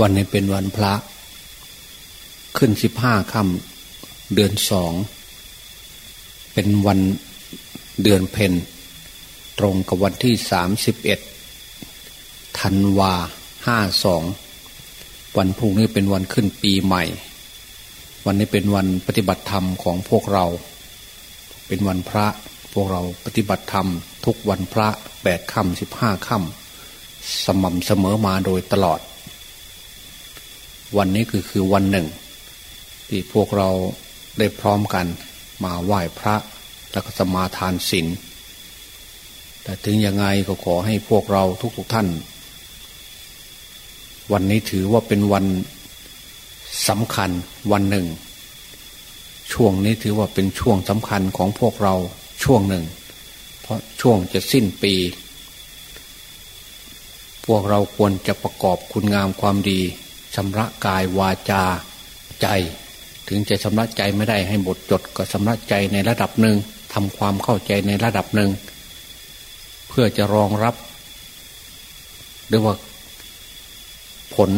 วันนี้เป็นวันพระ ขึ้นสิบห้าค่ำเดือนสอง เป็นวันเดือนเพนตรงกับวันที่สามสิบเอ็ดธันวาห้าสอง วันพุ่งนี้เป็นวันขึ้นปีใหม่ วันนี้เป็นวันปฏิบัติธรรมของพวกเรา เป็นวันพระพวกเราปฏิบัติธรรม ทุกวันพระแปดค่ำสิบห้าค่ำสม่ำเสมอมาโดยตลอด วันนี้คือคือวันหนึ่ง ที่พวกเราได้พร้อมกันมาไหว้พระแล้วก็สมาทานศีลแต่ถึงยังไงก็ขอให้พวกเราทุกๆทท่าน วันนี้ถือว่าเป็นวันสำคัญวันหนึ่ง ช่วงนี้ถือว่าเป็นช่วงสำคัญของพวกเราช่วงหนึ่ง เพราะช่วงจะสิ้นปี พวกเราควรจะประกอบคุณงามความดี ชำระกายวาจาใจ ถึงจะชำระใจไม่ได้ให้หมดจดก็ชำระใจในระดับหนึ่งทำความเข้าใจในระดับหนึ่ง เพื่อจะรองรับหรือว่าผล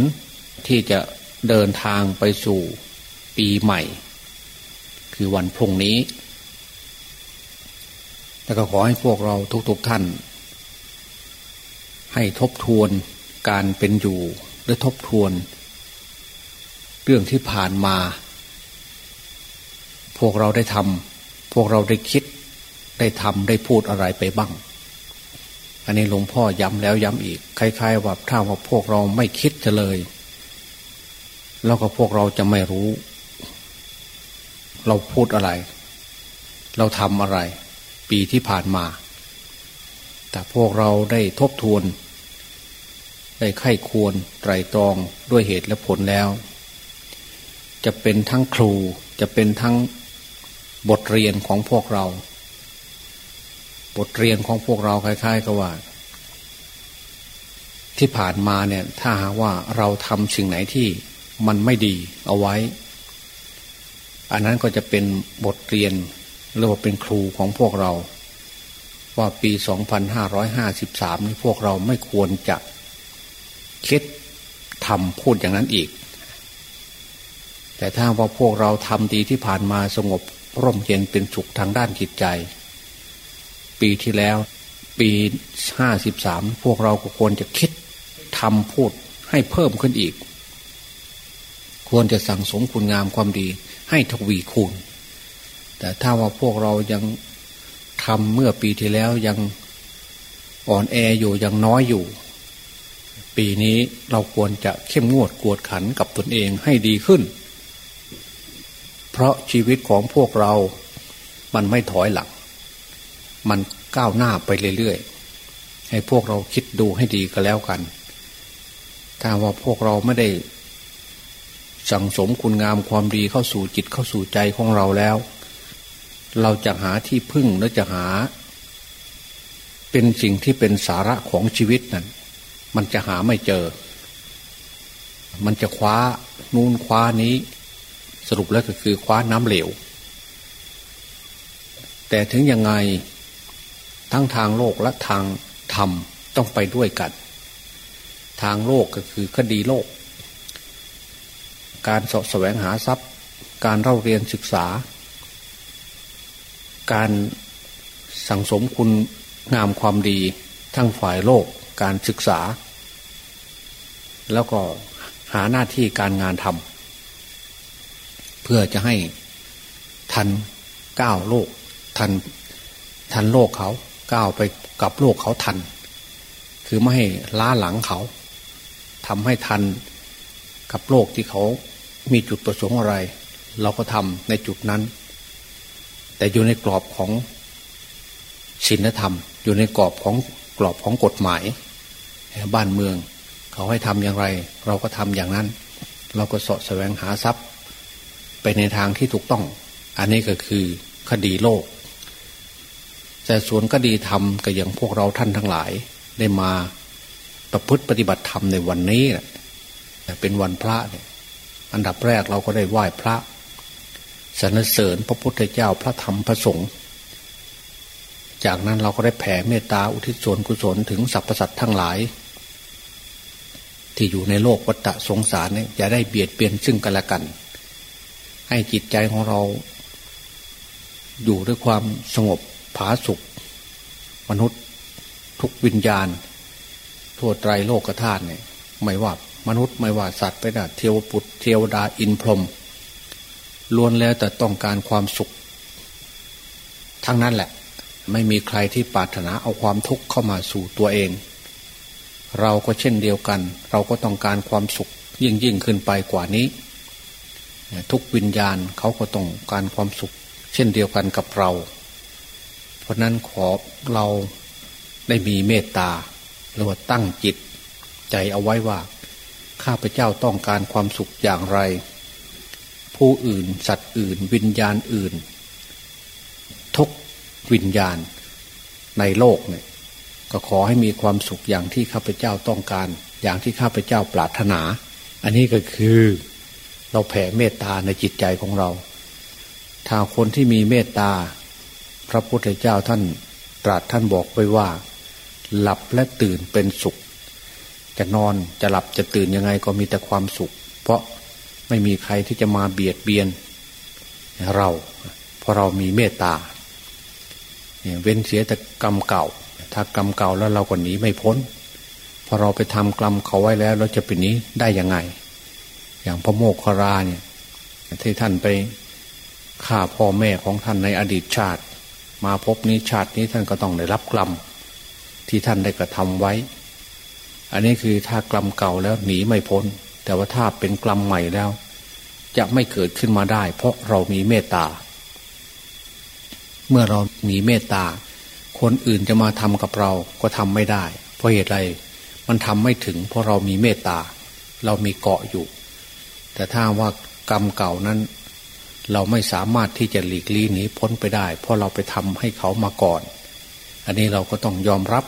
ที่จะเดินทางไปสู่ปีใหม่ คือวันพรุ่งนี้ แล้วก็ขอให้พวกเราทุกๆทท่าน ให้ทบทวนการเป็นอยู่ หรือทบทวน เรื่องที่ผ่านมา พวกเราได้ทำพวกเราได้คิด ได้ทำได้พูดอะไรไปบ้าง อันนี้หลวงพ่อย้ำแล้วย้ำอีก คล้าย ๆ ว่าถ้าว่าพวกเราไม่คิดจะเลย แล้วก็พวกเราจะไม่รู้ เราพูดอะไร เราทำอะไร ปีที่ผ่านมา แต่พวกเราได้ทบทวน ได้ไข้ควรไตรตรองด้วยเหตุและผลแล้ว จะเป็นทั้งครูจะเป็นทั้งบทเรียนของพวกเรา บทเรียนของพวกเราคล้ายๆกับว่า ที่ผ่านมาเนี่ย ถ้าหากว่าเราทำสิ่งไหนที่มันไม่ดีเอาไว้ อันนั้นก็จะเป็นบทเรียนหรือว่าเป็นครูของพวกเรา ว่าปี 2553 นี้พวกเราไม่ควรจะคิดทำพูดอย่างนั้นอีก แต่ถ้าว่าพวกเราทำดีที่ผ่านมาสงบร่มเย็นเป็นสุขทางด้านจิตใจ ปีที่แล้วปีห้าสิบสามพวกเราก็ควรจะคิดทำพูดให้เพิ่มขึ้นอีก ควรจะสั่งสมคุณงามความดี ให้ทวีคูณ แต่ถ้าว่าพวกเรายังทำเมื่อปีที่แล้วยังอ่อนแออยู่ยังน้อยอยู่ ปีนี้เราควรจะเข้มงวดกวดขันกับตนเองให้ดีขึ้น เพราะชีวิตของพวกเรา มันไม่ถอยหลัง มันก้าวหน้าไปเรื่อยๆ ให้พวกเราคิดดูให้ดีก็แล้วกัน ถ้าว่าพวกเราไม่ได้ สั่งสมคุณงามความดีเข้าสู่จิตเข้าสู่ใจของเราแล้ว เราจะหาที่พึ่งและจะหา เป็นสิ่งที่เป็นสาระของชีวิตนั้น มันจะหาไม่เจอ มันจะคว้า นูนคว้านี้ สรุปแล้วก็คือคว้าน้ำเหลว แต่ถึงยังไงทั้งทางโลกและทางธรรมต้องไปด้วยกัน ทางโลกก็คือคดีโลก การสอบแสวงหาทรัพย์ การเล่าเรียนศึกษา การสั่งสมคุณงามความดีทั้งฝ่ายโลกการศึกษา แล้วก็หาหน้าที่การงานทำ เพื่อจะให้ทันก้าวโลก ทันทันโลกเขาก้าวไปกับโลกเขาทัน คือไม่ให้ล้าหลังเขาทำให้ทันกับโลกที่เขามีจุดประสงค์อะไร เราก็ทำในจุดนั้น แต่อยู่ในกรอบของศีลธรรม อยู่ในกรอบของกรอบของกฎหมาย บ้านเมือง เขาให้ทำอย่างไร เราก็ทำอย่างนั้น เราก็สาะแสวงหาทรัพย์ ไปในทางที่ถูกต้อง อันนี้ก็คือคดีโลก แต่ส่วนคดีธรรมก็อย่างพวกเราท่านทั้งหลาย ได้มาประพฤติปฏิบัติธรรมในวันนี้แหละเป็นวันพระเนี่ยอันดับแรกเราก็ได้ไหว้พระสรรเสริญพระพุทธเจ้าพระธรรมพระสงฆ์จากนั้นเราก็ได้แผ่เมตตาอุทิศส่วนกุศลถึงสรรพสัตว์ทั้งหลาย ที่อยู่ในโลกวัฏสงสารเนี่ยอย่าได้เบียดเบียนซึ่งกันและกัน ให้จิตใจของเรา อยู่ด้วยความสงบผาสุข มนุษย์ทุกวิญญาณ ทั่วไตรโลกธาตุเนี่ยไม่ว่ามนุษย์ไม่ว่าสัตว์ไปนะเทวปุตเทวดาอินพรหมล้วนแล้วแต่ต้องการความสุข ทั้งนั้นแหละ ไม่มีใครที่ปรารถนาเอาความทุกข์เข้ามาสู่ตัวเอง เราก็เช่นเดียวกัน เราก็ต้องการความสุขยิ่งยิ่งขึ้นไปกว่านี้ ทุกวิญญาณเขาก็ต้องการความสุข เช่นเดียวกันกับเรา เพราะนั้นขอเราได้มีเมตตาหรือว่าตั้งจิต ใจเอาไว้ว่า ข้าพเจ้าต้องการความสุขอย่างไร ผู้อื่นสัตว์อื่น วิญญาณอื่น ทุกวิญญาณในโลกเนี่ยก็ขอให้มีความสุขอย่างที่ข้าพเจ้าต้องการ อย่างที่ข้าพเจ้าปรารถนา อันนี้ก็คือ เราแผ่เมตตาในจิตใจของเรา ถ้าคนที่มีเมตตา พระพุทธเจ้าท่านตรัสท่านบอกไว้ว่า หลับและตื่นเป็นสุข จะนอนจะหลับจะตื่นยังไงก็มีแต่ความสุข เพราะไม่มีใครที่จะมาเบียดเบียน เรา เพราะเรามีเมตตาเว้นเสียแต่กรรมเก่า ถ้ากรรมเก่าแล้วเราก็หนีไม่พ้นพอเราไปทำกรรมเขาไว้แล้วเราจะเป็นนี้ได้ยังไง อย่างพระโมคคาราเนี่ยที่ท่านไปฆ่าพ่อแม่ของท่านในอดีตชาติ มาพบนี้ชาตินี้ท่านก็ต้องได้รับกรรมที่ท่านได้กระทำไว้ อันนี้คือถ้ากลัมเก่าแล้วหนีไม่พ้น แต่ว่าถ้าเป็นกลัมใหม่แล้ว จะไม่เกิดขึ้นมาได้ เพราะเรามีเมตตา เมื่อเรามีเมตตา คนอื่นจะมาทำกับเราก็ทำไม่ได้ เพราะเหตุไรมันทำไม่ถึง เพราะเรามีเมตตา เรามีเกาะอยู่ แต่ถ้าว่ากรรมเก่านั้น เราไม่สามารถที่จะหลีกลี่หนีพ้นไปได้ เพราะเราไปทำให้เขามาก่อน อันนี้เราก็ต้องยอมรับ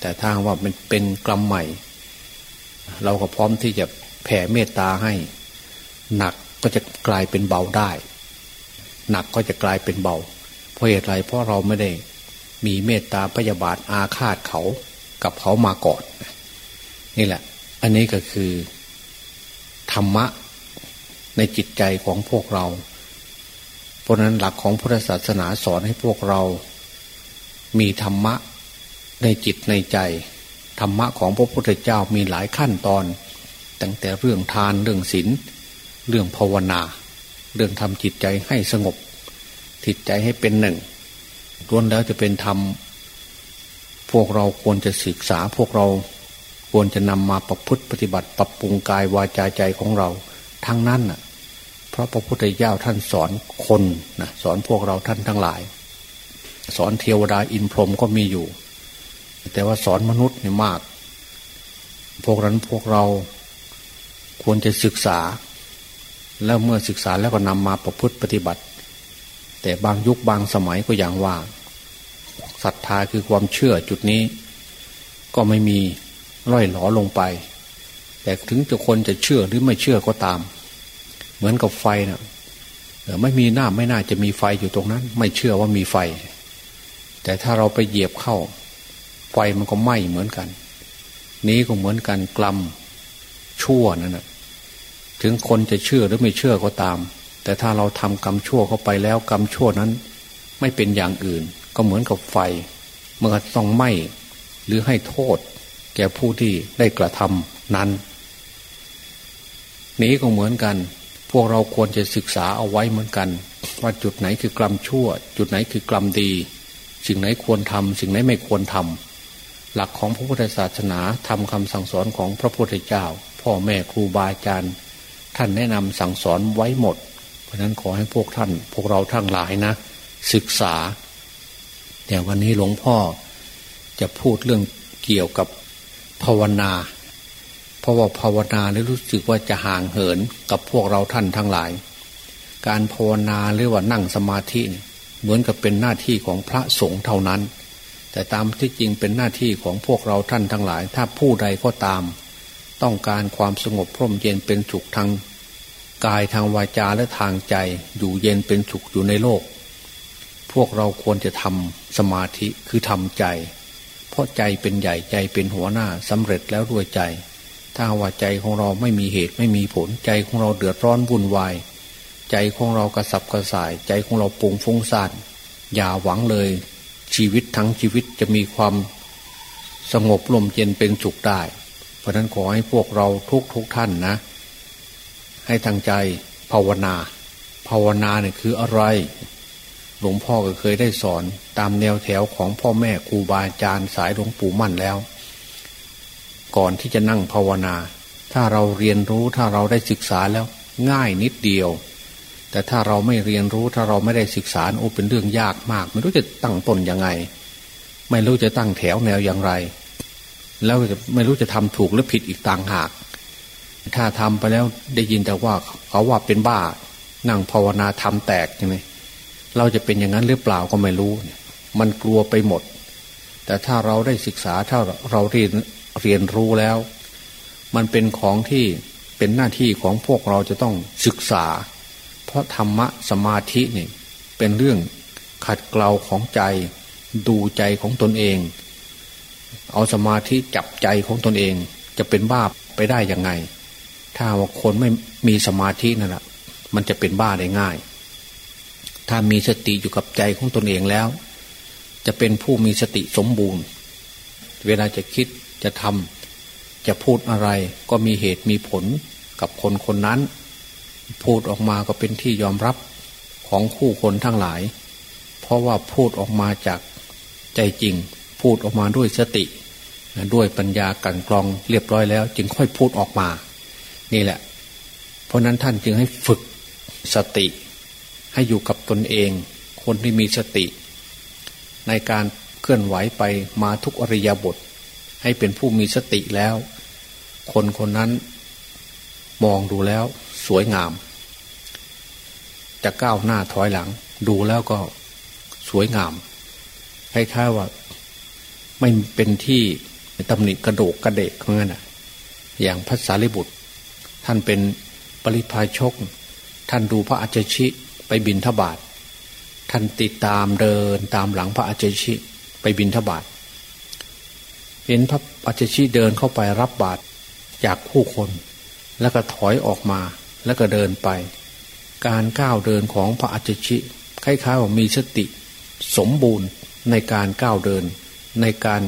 แต่ถ้าว่ามันเป็นกรรมใหม่ เราก็พร้อมที่จะแผ่เมตตาให้ หนักก็จะกลายเป็นเบาได้ หนักก็จะกลายเป็นเบา เพราะเหตุไรเพราะเราไม่ได้มีเมตตาพยาบาทอาฆาตเขากับเขามาก่อน นี่แหละ อันนี้ก็คือ ธรรมะในจิตใจของพวกเรา เพราะนั้นหลักของพุทธศาสนาสอนให้พวกเรา มีธรรมะในจิตในใจ ธรรมะของพระพุทธเจ้ามีหลายขั้นตอน ตั้งแต่เรื่องทานเรื่องศีลเรื่องภาวนา เรื่องทำจิตใจให้สงบ จิตใจให้เป็นหนึ่งล้วนแล้วจะเป็นธรรม พวกเราควรจะศึกษาพวกเรา ควรจะนำมาประพฤติปฏิบัติปรับปรุงกายวาจาใจของเรา ทั้งนั้นน่ะเพราะพระพุทธเจ้าท่านสอนคนนะสอนพวกเราท่านทั้งหลาย สอนเทวดาอินพรหมก็มีอยู่ แต่ว่าสอนมนุษย์เนี่ยมาก พวกนั้นพวกเราควรจะศึกษา แล้วเมื่อศึกษาแล้วก็นำมาประพฤติปฏิบัติ แต่บางยุคบางสมัยก็อย่างว่าศรัทธาคือความเชื่อจุดนี้ ก็ไม่มี ร่อยหลอลงไป แต่ถึงจะคนจะเชื่อหรือไม่เชื่อก็ตาม เหมือนกับไฟนะ่ะไม่มีหน้าไม่น่าจะมีไฟอยู่ตรงนั้น ไม่เชื่อว่ามีไฟ แต่ถ้าเราไปเหยียบเข้า ไฟมันก็ไหม้เหมือนกัน นี้ก็เหมือนกันกลัมชั่วนั่นแหะถึงคนจะเชื่อหรือไม่เชื่อก็ตาม แต่ถ้าเราทำกรรมชั่วเข้าไปแล้วกรรมชั่วนั้น ไม่เป็นอย่างอื่น ก็เหมือนกับไฟมันก็ต้องไหม้หรือให้โทษ แก่ผู้ที่ได้กระทำนั้น นี้ก็เหมือนกัน พวกเราควรจะศึกษาเอาไว้เหมือนกัน ว่าจุดไหนคือกรรมชั่ว จุดไหนคือกรรมดี สิ่งไหนควรทำสิ่งไหนไม่ควรทำหลักของพระพุทธศาสนาทำคำสั่งสอนของพระพุทธเจ้า พ่อแม่ครูบาอาจารย์ ท่านแนะนำสั่งสอนไว้หมด เพราะนั้นขอให้พวกท่าน พวกเราทั้งหลายนะ ศึกษาแต่วันนี้หลวงพ่อจะพูดเรื่องเกี่ยวกับ ภาวนา เพราะว่าภาวนาแล้วรู้สึกว่าจะห่างเหินกับพวกเราท่านทั้งหลาย การภาวนาหรือว่านั่งสมาธิเหมือนกับเป็นหน้าที่ของพระสงฆ์เท่านั้น แต่ตามที่จริงเป็นหน้าที่ของพวกเราท่านทั้งหลาย ถ้าผู้ใดก็ตาม ต้องการความสงบพร่มเย็นเป็นสุขทางกายทางวาจาและทางใจอยู่เย็นเป็นสุขอยู่ในโลก พวกเราควรจะทำสมาธิคือทำใจ เพราะใจเป็นใหญ่ใจเป็นหัวหน้าสำเร็จแล้วด้วยใจ ถ้าว่าใจของเราไม่มีเหตุไม่มีผลใจของเราเดือดร้อนวุ่นวาย ใจของเรากระสับกระส่าย ใจของเราปุงฟุ้งซ่านอย่าหวังเลย ชีวิตทั้งชีวิตจะมีความสงบลมเย็นเป็นสุขได้ เพราะนั้นขอให้พวกเราทุกทุกท่านนะ ให้ทางใจภาวนา ภาวนาเนี่ยคืออะไร หลวงพ่อก็เคยได้สอน ตามแนวแถวของพ่อแม่ครูบาอาจารย์สายหลวงปู่มั่นแล้ว ก่อนที่จะนั่งภาวนา ถ้าเราเรียนรู้ถ้าเราได้ศึกษาแล้ว ง่ายนิดเดียว แต่ถ้าเราไม่เรียนรู้ถ้าเราไม่ได้ศึกษาโอ้เป็นเรื่องยากมาก ไม่รู้จะตั้งต้นยังไง ไม่รู้จะตั้งแถวแนวอย่างไร แล้วจะไม่รู้จะทำถูกหรือผิดอีกต่างหาก ถ้าทำไปแล้วได้ยินแต่ว่าเขาว่าเป็นบ้านั่งภาวนาทำแตกใช่ไหม เราจะเป็นอย่างนั้นหรือเปล่าก็ไม่รู้ มันกลัวไปหมด แต่ถ้าเราได้ศึกษาถ้าเราเรียนเรียนรู้แล้ว มันเป็นของที่เป็นหน้าที่ของพวกเราจะต้องศึกษา เพราะธรรมะสมาธินี่เป็นเรื่องขัดเกลาของใจ ดูใจของตนเอง เอาสมาธิจับใจของตนเอง จะเป็นบ้าไปได้ยังไง ถ้าว่าคนไม่มีสมาธินั่นแหละมันจะเป็นบ้าได้ง่าย ถ้ามีสติอยู่กับใจของตนเองแล้ว จะเป็นผู้มีสติสมบูรณ์ เวลาจะคิดจะทำจะพูดอะไรก็มีเหตุมีผลกับคนคนนั้น พูดออกมาก็เป็นที่ยอมรับของคู่คนทั้งหลาย เพราะว่าพูดออกมาจากใจจริง พูดออกมาด้วยสติ ด้วยปัญญากันกรองเรียบร้อยแล้ว จึงค่อยพูดออกมา นี่แหละ เพราะนั้นท่านจึงให้ฝึกสติ ให้อยู่กับตนเอง คนที่มีสติ ในการเคลื่อนไหวไปมาทุกอริยบท ให้เป็นผู้มีสติแล้ว คนคนนั้นมองดูแล้วสวยงาม จะก้าวหน้าถอยหลัง ดูแล้วก็สวยงามคล้ายๆว่าไม่เป็นที่ตำหนิกระโดกกระเดกเหมือนกันอย่างพระสารีบุตร ท่านเป็นปริพาชก ท่านดูพระอาจชิ ไปบินทบาทท่านติดตามเดินตามหลังพระอาจชิไปบินทบาทเห็นพระอาจชิเดินเข้าไปรับบาตรจากผู้คน แล้วก็ถอยออกมาแล้วก็เดินไป การก้าวเดินของพระอาจชิคล้ายๆว่ามีสติ สมบูรณ์ในการก้าวเดิน ในการ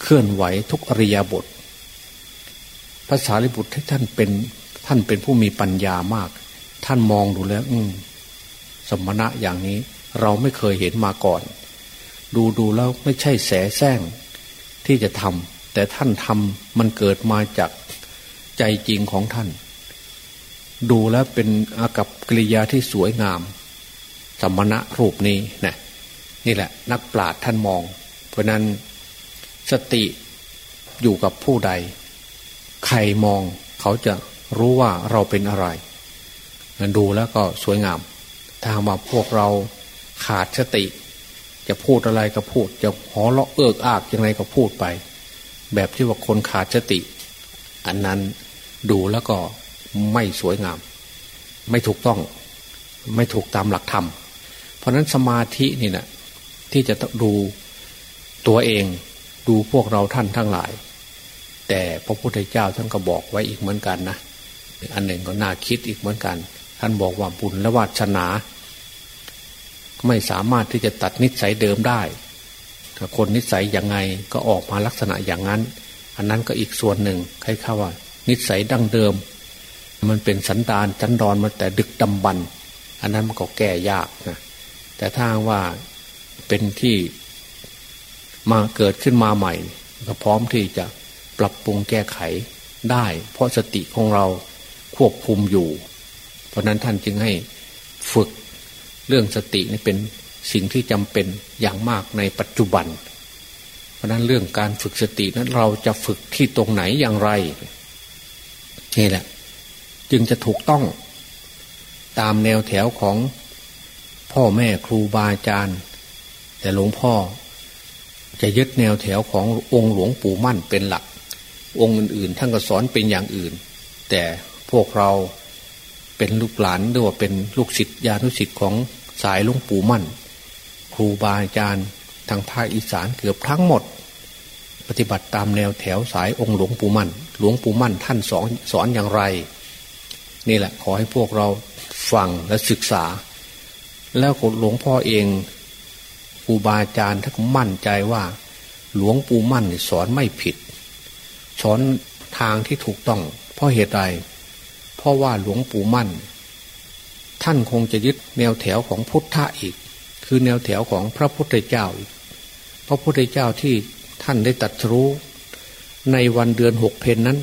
เคลื่อนไหวทุกอริยบทภาษาลิบุตรที่ท่านเป็นท่านเป็นผู้มีปัญญามาก ท่านมองดูแล้ว อื สมณะอย่างนี้เราไม่เคยเห็นมาก่อน ดูดูแล้วไม่ใช่แสแสร้งที่จะทำแต่ท่านทำมันเกิดมาจากใจจริงของท่าน ดูแล้วเป็นอากับกิริยาที่สวยงาม สมณะรูปนี้นะนี่แหละ นักปราชญ์ท่านมอง เพราะนั้นสติอยู่กับผู้ใด ใครมองเขาจะรู้ว่าเราเป็นอะไรดูแล้วก็สวยงาม ถ้าว่าพวกเราขาดสติ จะพูดอะไรก็พูด จะหอเลาะเอิกอากยังไงก็พูดไป แบบที่ว่าคนขาดสติ อันนั้นดูแล้วก็ไม่สวยงาม ไม่ถูกต้อง ไม่ถูกตามหลักธรรม เพราะนั้นสมาธินี่นะที่จะดูตัวเองดูพวกเราท่านทั้งหลาย แต่พระพุทธเจ้าท่านก็บอกไว้อีกเหมือนกันนะอันหนึ่งก็น่าคิดอีกเหมือนกัน ท่านบอกว่าบุญและวาสนา ไม่สามารถที่จะตัดนิสัยเดิมได้คนนิสัยย่างไงก็ออกมาลักษณะอย่างนั้น อันนั้นก็อีกส่วนหนึ่งใครเข้าว่า นิสัยดั้งเดิม มันเป็นสันดานจันดอนมาแต่ดึกดำบรรอันนั้นมันก็แก้ยากนะแต่ถ้าว่าเป็นที่มาเกิดขึ้นมาใหม่ ก็พร้อมที่จะปรับปรุงแก้ไขได้ เพราะสติของเราควบคุมอยู่ เพราะนั้นท่านจึงให้ฝึก เรื่องสตินี่เป็นสิ่งที่จำเป็นอย่างมากในปัจจุบัน เพราะนั้นเรื่องการฝึกสตินั้นเราจะฝึกที่ตรงไหนอย่างไรนี่แหละ จึงจะถูกต้องตามแนวแถวของพ่อแม่ครูบาอาจารย์ แต่หลวงพ่อจะยึดแนวแถวขององค์หลวงปู่มั่นเป็นหลัก องค์อื่นๆท่านก็สอนเป็นอย่างอื่น แต่พวกเรา เป็นลูกหลานหรือว่าเป็นลูกศิษย์ญาณุศิษย์ของสายหลวงปู่มั่น ครูบาอาจารย์ทางภาคอีสานเกือบทั้งหมด ปฏิบัติตามแนวแถวสายองค์หลวงปู่มั่น หลวงปู่มั่นท่านสอนสอนอย่างไร นี่แหละขอให้พวกเราฟังและศึกษา แล้วหลวงพ่อเองครูบาอาจารย์ท่านมั่นใจว่า หลวงปู่มั่นสอนไม่ผิด สอนทางที่ถูกต้อง เพราะเหตุใด เพราะว่าหลวงปู่มั่น ท่านคงจะยึดแนวแถวของพุทธะอีก คือแนวแถวของพระพุทธเจ้าอีกพระพุทธเจ้าที่ท่านได้ตัดรู้ ในวันเดือนหกเพนนั้น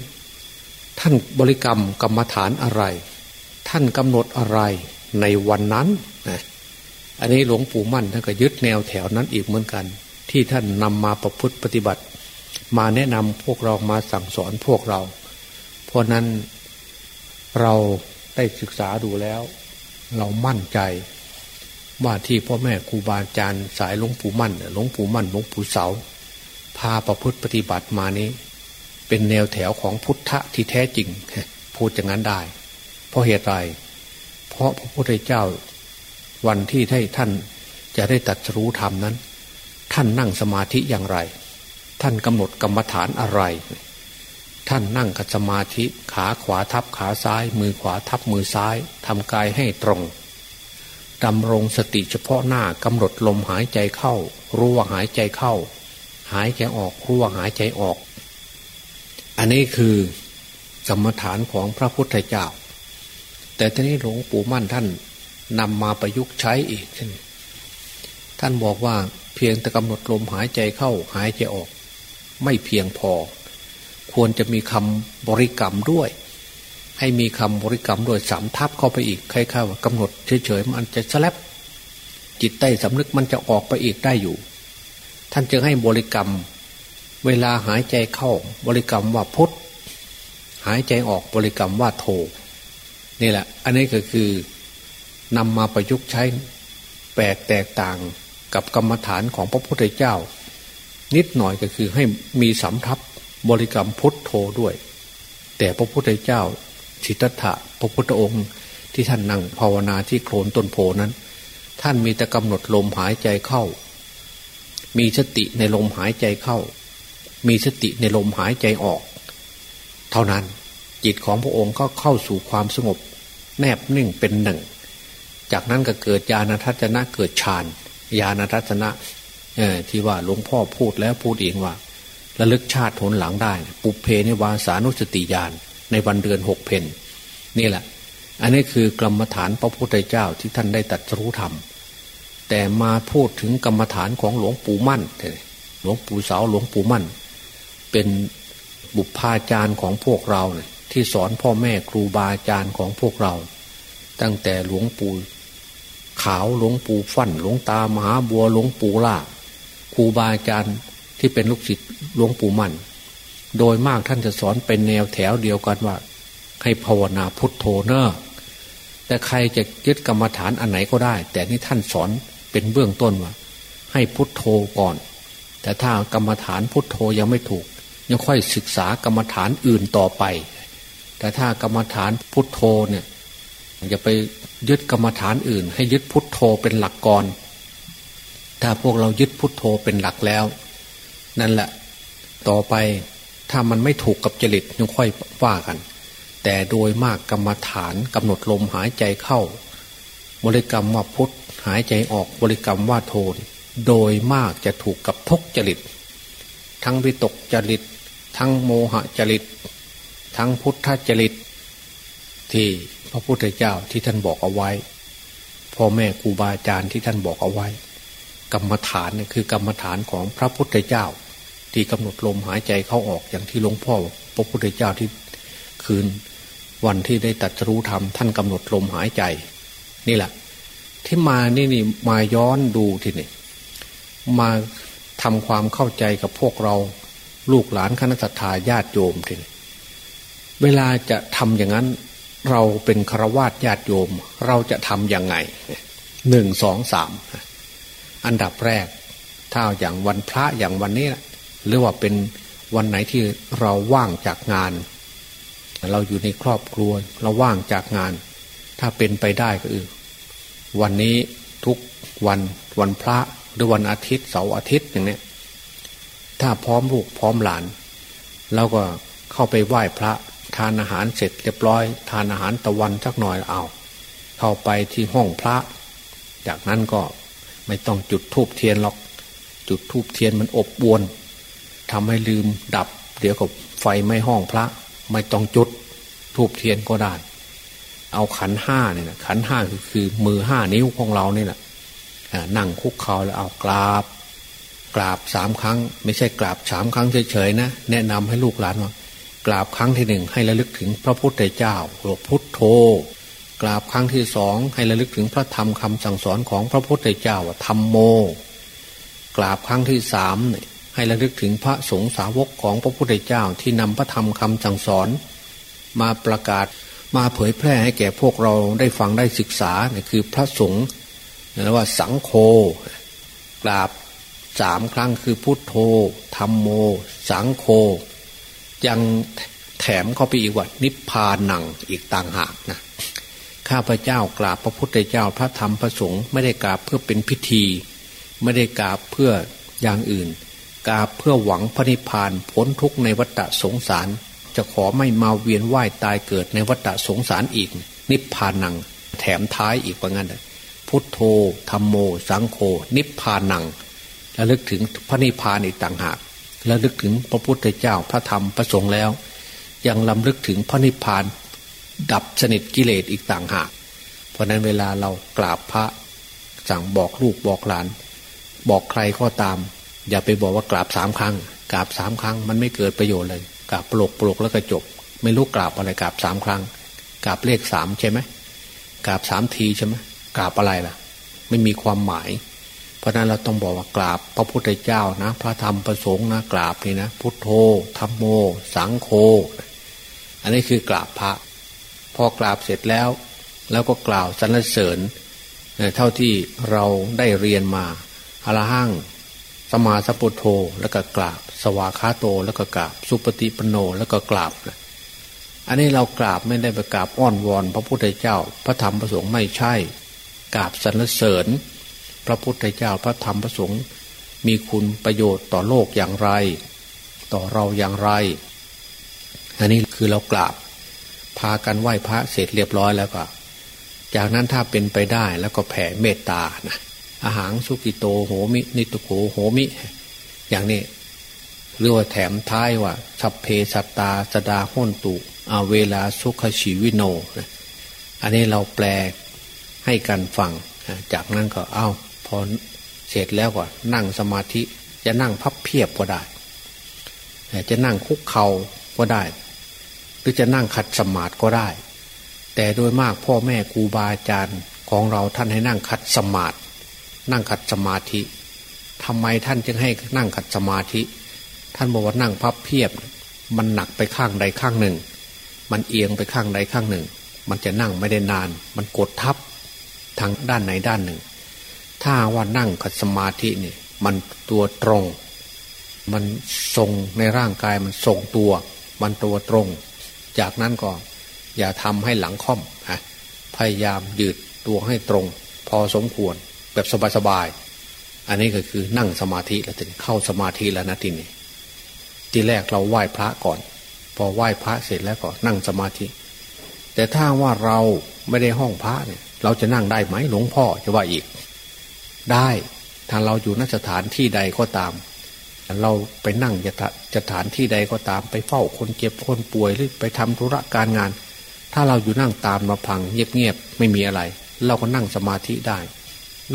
ท่านบริกรรมกรรมฐานอะไร ท่านกำหนดอะไรในวันนั้นอันนี้หลวงปู่มั่นท่านก็ยึดแนวแถวนั้นอีกเหมือนกัน ที่ท่านนำมาประพฤติปฏิบัติ มาแนะนำพวกเรามาสั่งสอนพวกเรา เพราะนั้น เราได้ศึกษาดูแล้ว เรามั่นใจว่าที่พ่อแม่ครูบาอาจารย์สายหลวงปู่มั่นหลวงปู่มั่นหลวงปู่เสา พาประพฤติปฏิบัติมานี้ เป็นแนวแถวของพุทธะที่แท้จริง พูดอย่างนั้นได้ เพราะเหตุไรเพราะพระพุทธเจ้าวันที่ให้ท่านจะได้ตัดรู้ธรรมนั้น ท่านนั่งสมาธิอย่างไร ท่านกำหนดกรรมฐานอะไร ท่านนั่งกัสมาธิขาขวาทับขาซ้าย มือขวาทับมือซ้ายทำกายให้ตรงดำรงสติเฉพาะหน้ากำหนดลมหายใจเข้า รู้ว่าหายใจเข้า หายใจออกรู้ว่าหายใจออก อันนี้คือกรรมฐานของพระพุทธเจ้า แต่ทีนี้หลวงปู่มั่นท่านนำมาประยุกต์ใช้อีกท่านบอกว่าเพียงแต่กำหนดลมหายใจเข้าหายใจออก ไม่เพียงพอ ควรจะมีคำบริกรรมด้วย ให้มีคำบริกรรมโดยสามทับเข้าไปอีกใคล้ายๆว่ากำหนดเฉยๆมันจะสลับจิตใต้สำนึกมันจะออกไปอีกได้อยู่ ท่านจึงให้บริกรรม เวลาหายใจเข้าบริกรรมว่าพุทธหายใจออกบริกรรมว่าโทนี่แหละ อันนี้ก็คือนำมาประยุกต์ใช้แปลกแตกต่างกับกรรมฐานของพระพุทธเจ้า นิดหน่อยก็คือให้มีสำทับ บริกรรมพุทธโทด้วย แต่พระพุทธเจ้าสิทธัตถะพระพุทธองค์ที่ท่านนั่งภาวนาที่โคลนต้นโพนั้น ท่านมีแต่กำหนดลมหายใจเข้า มีสติในลมหายใจเข้า มีสติในลมหายใจออก เท่านั้นจิตของพระองค์ก็เข้าสู่ความสงบ แนบนิ่งเป็นหนึ่ง จากนั้นก็เกิดญาณทัศนะเกิดฌานญาณทัศนะที่ว่าหลวงพ่อพูดแล้วพูดเองว่า ระลึกชาติผลหลังได้ ปุเพนิวาสานุสติญาณในวันเดือนหกเพนนี่แหละ อันนี้คือกรรมฐานพระพุทธเจ้าที่ท่านได้ตัดรู้ธรรม แต่มาพูดถึงกรรมฐานของหลวงปู่มั่น หลวงปู่สาวหลวงปู่มั่น เป็นบุพาจารย์ของพวกเราเที่สอนพ่อแม่ครูบาอาจารย์ของพวกเรา ตั้งแต่หลวงปู่ขาวหลวงปู่ฟั่นหลวงตามหาบัวหลวงปู่ล่าครูบาอาจารย์ ที่เป็นลูกศิษย์หลวงปู่มั่น โดยมากท่านจะสอนเป็นแนวแถวเดียวกันว่า ให้ภาวนาพุทโธเนอะแต่ใครจะยึดกรรมฐานอันไหนก็ได้ แต่นี่ท่านสอนเป็นเบื้องต้นว่า ให้พุทโธก่อน แต่ถ้ากรรมฐานพุทโธยังไม่ถูก ยังค่อยศึกษากรรมฐานอื่นต่อไป แต่ถ้ากรรมฐานพุทโธเนี่ยอย่าไปยึดกรรมฐานอื่น ให้ยึดพุทโธเป็นหลักก่อน ถ้าพวกเรายึดพุทโธเป็นหลักแล้ว นั่นแหละ ต่อไปถ้ามันไม่ถูกกับจริตยังค่อยว่ากัน แต่โดยมากกรรมฐานกำหนดลมหายใจเข้า บริกรรมว่าพุทธหายใจออกบริกรรมว่าโทน โดยมากจะถูกกับทุกจริต ทั้งวิตกจริต ทั้งโมหจริต ทั้งพุทธจริต ที่พระพุทธเจ้าที่ท่านบอกเอาไว้พ่อแม่ครูบาอาจารย์ที่ท่านบอกเอาไว้ กรรมฐานนี่คือกรรมฐานของพระพุทธเจ้า ที่กำหนดลมหายใจเข้าออกอย่างที่หลวงพ่อพระพุทธเจ้าที่คืนวันที่ได้ตัดรู้ธรรมท่านกำหนดลมหายใจ นี่แหละ ที่มานี่นี่มาย้อนดูทีนี่มาทำความเข้าใจกับพวกเราลูกหลานคณะสัตยาญาติโยมทีนี่เวลาจะทำอย่างนั้น เราเป็นครวาสญาติโยม เราจะทำยังไงหนึ่งสองสาม อันดับแรก ถ้าอย่างวันพระอย่างวันนี้หรือว่าเป็นวันไหนที่เราว่างจากงาน เราอยู่ในครอบครัวเราว่างจากงาน ถ้าเป็นไปได้ก็คือวันนี้ทุกวันวันพระหรือวันอาทิตย์เสาร์อาทิตย์อย่างนี้ถ้าพร้อมลูกพร้อมหลานเราก็เข้าไปไหว้พระทานอาหารเสร็จเรียบร้อย ทานอาหารตะวันสักหน่อยเอา เข้าไปที่ห้องพระ จากนั้นก็ ไม่ต้องจุดธูปเทียนหรอก จุดธูปเทียนมันอบอวนทำให้ลืมดับ เดี๋ยวกับไฟไม่ห้องพระ ไม่ต้องจุดธูปเทียนก็ได้ เอาขันห้าเนี่ยนะขันห้าคือคือมือห้านิ้วของเราเนี่ยนะนั่งคุกเข่าแล้วเอากราบ กราบสามครั้ง ไม่ใช่กราบสามครั้งเฉยๆนะแนะนำให้ลูกหลานว่ากราบครั้งที่หนึ่งให้ระลึกถึงพระพุทธเจ้าหลวงพุทโธ กราบครั้งที่สองให้ระลึกถึงพระธรรมคำสั่งสอนของพระพุทธเจ้าธรรมโม กราบครั้งที่สามให้ระลึกถึงพระสงฆ์สาวกของพระพุทธเจ้าที่นำพระธรรมคำสั่งสอน มาประกาศมาเผยแพร่ให้แก่พวกเราได้ฟังได้ศึกษาเนี่ยคือพระสงฆ์เรียกว่าสังโฆกราบสามครั้งคือพุทโธธรรมโม สังโฆยังแถมเข้าไปอีกว่านิพพานังอีกต่างหากนะ ข้าพเจ้ากราบพระพุทธเจ้าพระธรรมพระสงฆ์ไม่ได้กราบเพื่อเป็นพิธี ไม่ได้กราบเพื่ออย่างอื่น กราบเพื่อหวังพระนิพพานพ้นทุกข์ในวัฏสงสาร จะขอไม่มาเวียนว่ายตายเกิดในวัฏสงสารอีก นิพพานัง แถมท้ายอีกว่างั้นพุทโธธรรมโม สังโฆนิพพานังระลึกถึงพระนิพพานอีกต่างหากระลึกถึงพระพุทธเจ้าพระธรรมพระสงฆ์แล้ว ยังลำลึกถึงพระนิพพาน ดับสนิทกิเลสอีกต่างหาก เพราะนั้นเวลาเรากราบพระสั่งบอกลูกบอกหลาน บอกใครก็ตาม อย่าไปบอกว่ากราบสามครั้งกราบสามครั้งมันไม่เกิดประโยชน์เลยกราบปลกปลกแล้วก็จบ ไม่รู้กราบอะไรกราบสามครั้งกราบเลขสามใช่ไหมกราบสามทีใช่ไหมกราบอะไรล่ะ ไม่มีความหมาย เพราะนั้นเราต้องบอกว่ากราบพระพุทธเจ้านะ พระธรรมประสงค์นะกราบนี่นะพุทโธธรรมโม สังโฆอันนี้คือกราบพระ พอกราบเสร็จแล้ว แล้วก็กล่าวสรรเสริญเท่าที่เราได้เรียนมาอรหังสมาสัพุโธแล้วก็กราบ สวาคาโตแล้วก็กราบ สุปฏิปโนแล้วก็กราบอันนี้เรากราบไม่ได้ไปกราบอ้อนวอน พระพุทธเจ้า พระธรรมประสงค์ไม่ใช่ กราบสรรเสริญ พระพุทธเจ้าพระธรรมพระสงฆ์มีคุณประโยชน์ต่อโลกอย่างไร ต่อเราอย่างไร อันนี้คือเรากราบ พากันไหว้พระเสร็จเรียบร้อยแล้วก็ จากนั้นถ้าเป็นไปได้แล้วก็แผ่เมตตานะอาหารสุกิโตโหมิ นิตุโขโหมิ อย่างนี้เรียกว่าแถมท้ายว่าสัพเพสัตตาสดาห้นตุอาเวลาสุขชีวิโนอันนี้เราแปลให้กันฟัง จากนั้นก็เอ้าพอเสร็จแล้วก็นั่งสมาธิจะนั่งพับเพียบก็ได้ จะนั่งคุกเข่าก็ได้ือจะนั่งขัดสมาธิก็ได้ แต่โดยมากพ่อแม่ครูบาอาจารย์ของเราท่านให้นั่งขัดสมาธินั่งขัดสมาธิทำไมท่านจึงให้นั่งขัดสมาธิ ท่านบอกว่านั่งพับเพียบ มันหนักไปข้างใดข้างหนึ่ง มันเอียงไปข้างใดข้างหนึ่ง มันจะนั่งไม่ได้นาน มันกดทับทางด้านไหนด้านหนึ่ง ถ้าว่านั่งขัดสมาธินี่มันตัวตรง มันทรงในร่างกายมันทรงตัว มันตัวตรง จากนั้นก็อย่าทำให้หลังค่อมฮะพยายามยืดตัวให้ตรง พอสมควรแบบสบายๆอันนี้ก็คือนั่งสมาธิแล้วถึงเข้าสมาธิแล้วนะทีนี้ทีแรกเราไหว้พระก่อน พอไหว้พระเสร็จแล้วก็นั่งสมาธิ แต่ถ้าว่าเราไม่ได้ห้องพระเนี่ย เราจะนั่งได้ไหมหลวงพ่อจะว่าอีก ได้ถ้าเราอยู่นสถานที่ใดก็ตาม เราไปนั่งจะฐานที่ใดก็ตามไปเฝ้าคนเจ็บคนป่วยหรือไปทำธุระการงาน ถ้าเราอยู่นั่งตามมาพังเงียบๆไม่มีอะไร เราก็นั่งสมาธิได้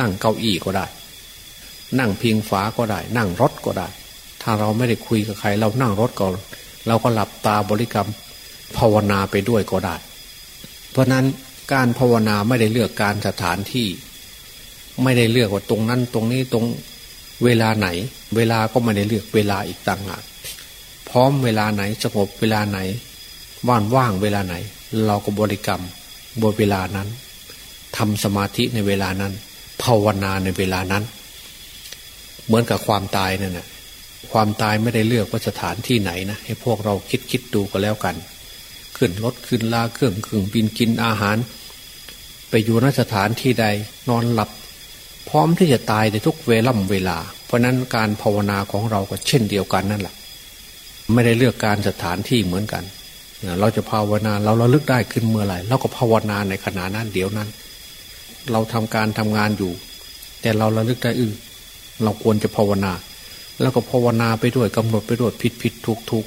นั่งเก้าอี้ก็ได้ นั่งพิงฝาก็ได้ นั่งรถก็ได้ ถ้าเราไม่ได้คุยกับใคร เรานั่งรถก็เราก็หลับตาบริกรรมภาวนาไปด้วยก็ได้ เพราะนั้นการภาวนาไม่ได้เลือกการสถานที่ ไม่ได้เลือกว่าตรงนั้นตรงนี้ตรง เวลาไหน เวลาก็ไม่ได้เลือกเวลาอีกต่างหากพร้อมเวลาไหนสงบเวลาไหน ว่างว่างเวลาไหน เราก็บริกรรมบนเวลานั้นทำสมาธิในเวลานั้น ภาวนาในเวลานั้น เหมือนกับความตายนั่นแหละความตายไม่ได้เลือกว่าสถานที่ไหนนะให้พวกเราคิดคิดดูก็แล้วกัน ขึ้นรถขึ้นลาเครื่องขึ่งบินกินอาหาร ไปอยู่นสถานที่ใดนอนหลับ พร้อมที่จะตายในทุกเวล่ำเวลา เพราะนั้นการภาวนาของเราก็เช่นเดียวกันนั่นแหละ ไม่ได้เลือกการสถานที่เหมือนกัน เราจะภาวนาเราเราลึกได้ขึ้นเมื่อไหร่เราก็ภาวนาในขณะนั้นเดี๋ยวนั้น เราทำการทำงานอยู่ แต่เราระลึกได้อือเราควรจะภาวนา แล้วก็ภาวนาไปด้วยกำหนดไปด้วยผิดผิดถูกถูก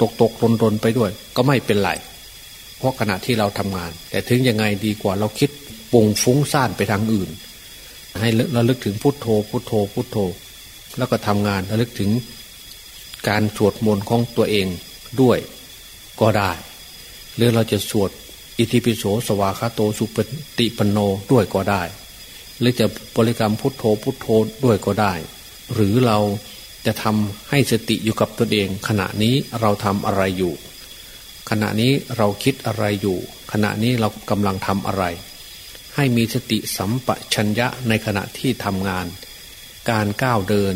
ตกตกรนรนไปด้วย ก็ไม่เป็นไรเพราะขณะที่เราทำงาน แต่ถึงยังไงดีกว่าเราคิดปุ่งฟุ้งซ่านไปทางอื่น ให้เราลึกถึงพุทโธ พุทโธ พุทโธ แล้วก็ทำงานระลึกถึงการสวดมนต์ของตัวเองด้วยก็ได้ หรือเราจะสวดอิติปิโสสวาคาโตสุปฏิปโนด้วยก็ได้ หรือจะบริกรรมพุทโธพุทโธด้วยก็ได้ หรือเราจะทำให้สติอยู่กับตัวเอง ขณะนี้เราทำอะไรอยู่ ขณะนี้เราคิดอะไรอยู่ ขณะนี้เรากำลังทำอะไร ให้มีสติสัมปชัญญะในขณะที่ทำงาน การก้าวเดิน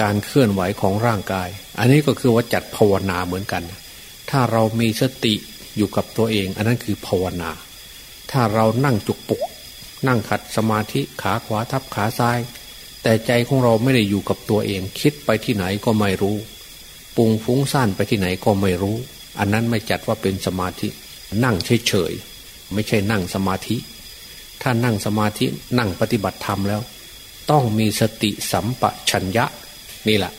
การเคลื่อนไหวของร่างกาย อันนี้ก็คือว่าจัดภาวนาเหมือนกัน ถ้าเรามีสติอยู่กับตัวเอง อันนั้นคือภาวนา ถ้าเรานั่งจุกปุก นั่งขัดสมาธิขาขวาทับขาซ้าย แต่ใจของเราไม่ได้อยู่กับตัวเอง คิดไปที่ไหนก็ไม่รู้ปุงฟุ้งซ่านไปที่ไหนก็ไม่รู้ อันนั้นไม่จัดว่าเป็นสมาธิ นั่งเฉยๆไม่ใช่นั่งสมาธิ ถ้านั่งสมาธินั่งปฏิบัติธรรมแล้ว ต้องมีสติสัมปชัญญะนี่แหละ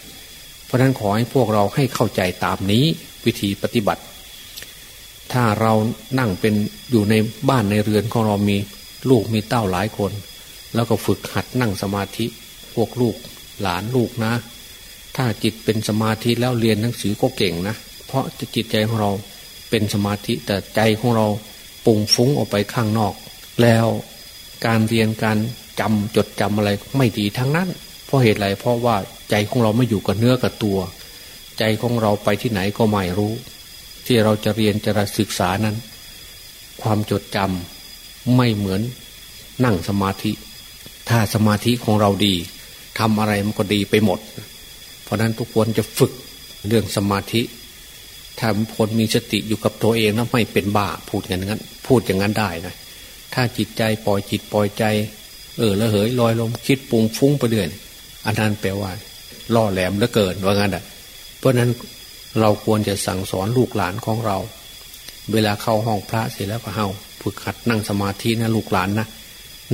เพราะนั้นขอให้พวกเราให้เข้าใจตามนี้วิธีปฏิบัติ ถ้าเรานั่งเป็นอยู่ในบ้านในเรือนของเรามีลูกมีเต้าหลายคน แล้วก็ฝึกหัดนั่งสมาธิพวกลูกหลานลูกนะ ถ้าจิตเป็นสมาธิแล้วเรียนหนังสือก็เก่งนะ เพราะจิตใจของเราเป็นสมาธิแต่ใจของเราปุ่งฟุ้งออกไปข้างนอก แล้ว การเรียนการจำจดจำอะไรไม่ดีทั้งนั้น เพราะเหตุไรเพราะว่าใจของเราไม่อยู่กับเนื้อกับตัว ใจของเราไปที่ไหนก็ไม่รู้ ที่เราจะเรียนจะศึกษานั้น ความจดจำไม่เหมือนนั่งสมาธิ ถ้าสมาธิของเราดีทำอะไรมันก็ดีไปหมด เพราะนั้นทุกคนจะฝึกเรื่องสมาธิถ้าคนมีสติอยู่กับตัวเองนะไม่เป็นบ้าพูดอย่างนั้น พูดอย่างนั้นได้นะ ถ้าจิตใจปล่อยจิตปล่อยใจ เออละเหยลอยลมคิดปุงฟุ้งไปเรื่อยอันนั้นแปลว่าล่อแหลมเหลือเกินว่างั้นอะ เพราะนั้นเราควรจะสั่งสอนลูกหลานของเรา เวลาเข้าห้องพระเสร็จแล้วก็เฮาฝึกหัดนั่งสมาธินะลูกหลานนะ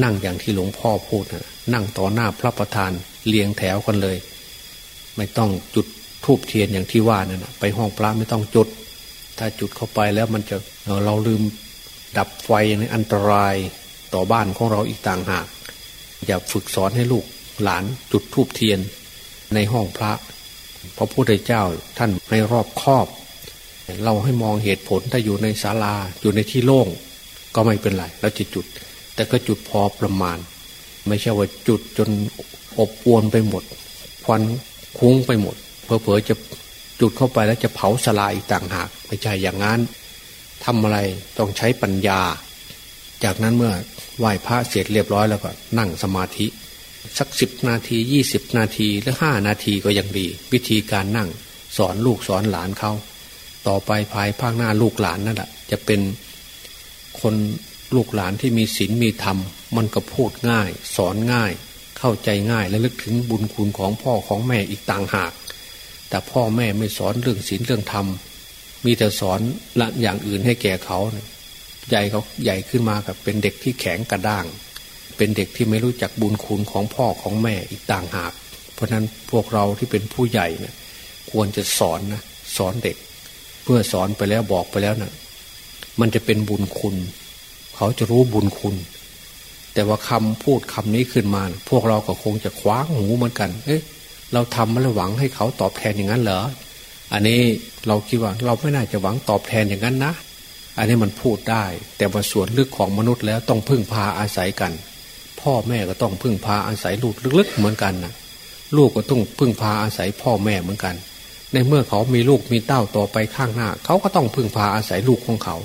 นั่งอย่างที่หลวงพ่อพูดนะนั่งต่อหน้าพระประธานเรียงแถวกันเลย ไม่ต้องจุดทูบเทียนอย่างที่ว่านั่นนะไปห้องพระไม่ต้องจุด ถ้าจุดเข้าไปแล้วมันจะเราลืม ดับไฟในอันตรายต่อบ้านของเราอีกต่างหาก อย่าฝึกสอนให้ลูกหลานจุดทูบเทียนในห้องพระพระพุทธเจ้าท่านให้รอบครอบ เราให้มองเหตุผลถ้าอยู่ในศาลาอยู่ในที่โล่ง ก็ไม่เป็นไรเราจะจุด แต่ก็จุดพอประมาณ ไม่ใช่ว่าจุดจนอบอวนไปหมดควันคุ้งไปหมดเพอเพอจะจุดเข้าไปแล้วจะเผาสลาอีกต่างหาก ไม่ใช่อย่างนั้น ทำอะไรต้องใช้ปัญญา จากนั้นเมื่อไหว้พระเสร็จเรียบร้อยแล้วก็นั่งสมาธิ สักสิบนาทียี่สิบนาทีหรือห้านาทีก็ยังดี วิธีการนั่งสอนลูกสอนหลานเขาต่อไปภายภาคหน้าลูกหลานนั่นแหละจะเป็นคนลูกหลานที่มีศีลมีธรรม มันก็พูดง่าย สอนง่าย เข้าใจง่ายและลึกถึงบุญคุณของพ่อของแม่อีกต่างหาก แต่พ่อแม่ไม่สอนเรื่องศีลเรื่องธรรม มีแต่สอนละอย่างอื่นให้แก่เขาใหญ่เขาใหญ่ขึ้นมากับเป็นเด็กที่แข็งกระด้าง เป็นเด็กที่ไม่รู้จักบุญคุณของพ่อของแม่อีกต่างหาก เพราะนั้นพวกเราที่เป็นผู้ใหญ่เนี่ยควรจะสอนนะสอนเด็ก เพื่อสอนไปแล้วบอกไปแล้วนะ่ะ มันจะเป็นบุญคุณ เขาจะรู้บุญคุณ แต่ว่าคำพูดคำนี้ขึ้นมา พวกเราก็คงจะคว้างหูเหมือนกัน เอ๊ะเราทำมาแล้วหวังให้เขาตอบแทนอย่างนั้นเหรอ อันนี้เราคิดว่าเราไม่น่าจะหวังตอบแทนอย่างนั้นนะ อันนี้มันพูดได้ แต่ว่าส่วนลึกของมนุษย์แล้วต้องพึ่งพาอาศัยกัน พ่อแม่ก็ต้องพึ่งพาอาศัยลูกลึกๆเหมือนกันนะลูกก็ต้องพึ่งพาอาศัยพ่อแม่เหมือนกัน ในเมื่อเขามีลูกมีเต้าต่อไปข้างหน้า เขาก็ต้องพึ่งพาอาศัยลูกของเขา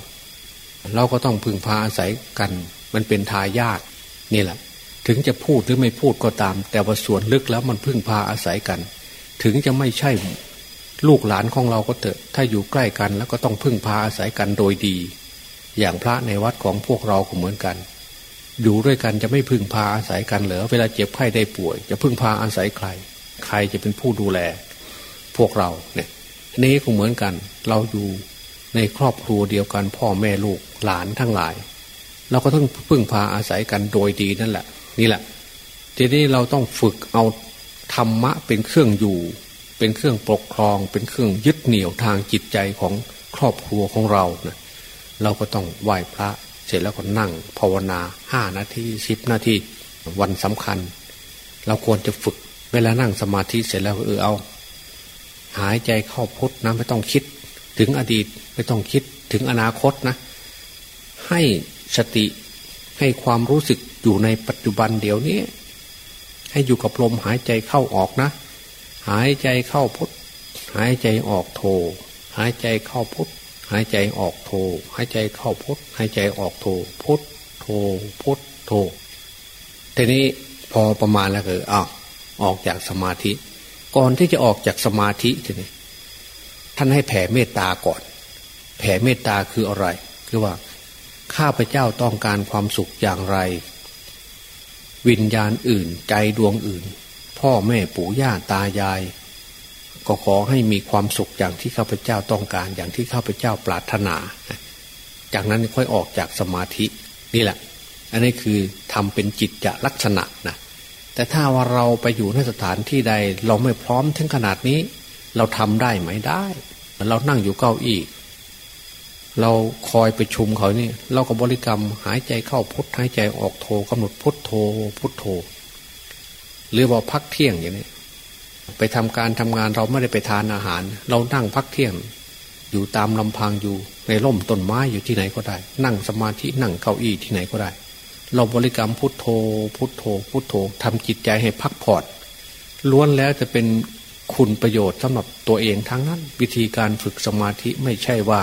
เราก็ต้องพึ่งพาอาศัยกัน มันเป็นทายาทนี่แหละ ถึงจะพูดหรือไม่พูดก็ตาม แต่ว่าส่วนลึกแล้วมันพึ่งพาอาศัยกัน ถึงจะไม่ใช่ ลูกหลานของเราก็เถอะถ้าอยู่ใกล้กันแล้วก็ต้องพึ่งพาอาศัยกันโดยดี อย่างพระในวัดของพวกเราก็เหมือนกัน อยู่ด้วยกันจะไม่พึ่งพาอาศัยกันเหรอเวลาเจ็บไข้ได้ป่วย จะพึ่งพาอาศัยใคร ใครจะเป็นผู้ดูแล พวกเราเนี่ยนนี้ก็เหมือนกัน เราอยู่ในครอบครัวเดียวกัน พ่อแม่ลูกหลานทั้งหลาย เราก็ต้องพึ่งพาอาศัยกันโดยดีนั่นแหละ นี่แหละทีนี้เราต้องฝึกเอาธรรมะเป็นเครื่องอยู่ เป็นเครื่องปกครอง เป็นเครื่องยึดเหนี่ยวทางจิตใจของครอบครัวของเรานะเราก็ต้องไหว้พระเสร็จแล้วก็นั่งภาวนาห้านาทีสิบนาทีวันสำคัญ เราควรจะฝึกเวลานั่งสมาธิเสร็จแล้วเออเอา หายใจเข้าพุทนะไม่ต้องคิด ถึงอดีตไม่ต้องคิดถึงอนาคตนะ ให้สติให้ความรู้สึกอยู่ในปัจจุบันเดี๋ยวนี้ ให้อยู่กับลมหายใจเข้าออกนะ หายใจเข้าพุทหายใจออกโท หายใจเข้าพุทหายใจออกโท หายใจเข้าพุทหายใจออกโท พุทโทพุทโททีนี้พอประมาณแล้วคืออ้าวออกจากสมาธิ ก่อนที่จะออกจากสมาธิทีนี้ท่านให้แผ่เมตตาก่อน แผ่เมตตาคืออะไร คือว่าข้าพเจ้าต้องการความสุขอย่างไร วิญญาณอื่น ใจดวงอื่น พ่อแม่ปู่ย่าตายาย ก็ขอให้มีความสุขอย่างที่ข้าพเจ้าต้องการอย่างที่ข้าพเจ้าปรารถนา จากนั้นค่อยออกจากสมาธินี่แหละ อันนี้คือทำเป็นจิตจะลักษณะนะแต่ถ้าว่าเราไปอยู่ในสถานที่ใด เราไม่พร้อมถึงขนาดนี้ เราทำได้ไหมได้ เรานั่งอยู่เก้าอี้เราคอยไปชุมเขานี่ เราก็บริกรรมหายใจเข้าพุทหายใจออกโทกำหนดพุทโทพุทโท หรือว่าพักเที่ยงอย่างนี้ ไปทำการทำงานเราไม่ได้ไปทานอาหาร เรานั่งพักเที่ยง อยู่ตามลำพังอยู่ในร่มต้นไม้อยู่ที่ไหนก็ได้ นั่งสมาธินั่งเก้าอี้ที่ไหนก็ได้ เราบริกรรมพุทโธ พุทโธ พุทโธทำจิตใจให้พักผ่อนล้วนแล้วจะเป็นคุณประโยชน์สำหรับตัวเองทั้งนั้น วิธีการฝึกสมาธิไม่ใช่ว่า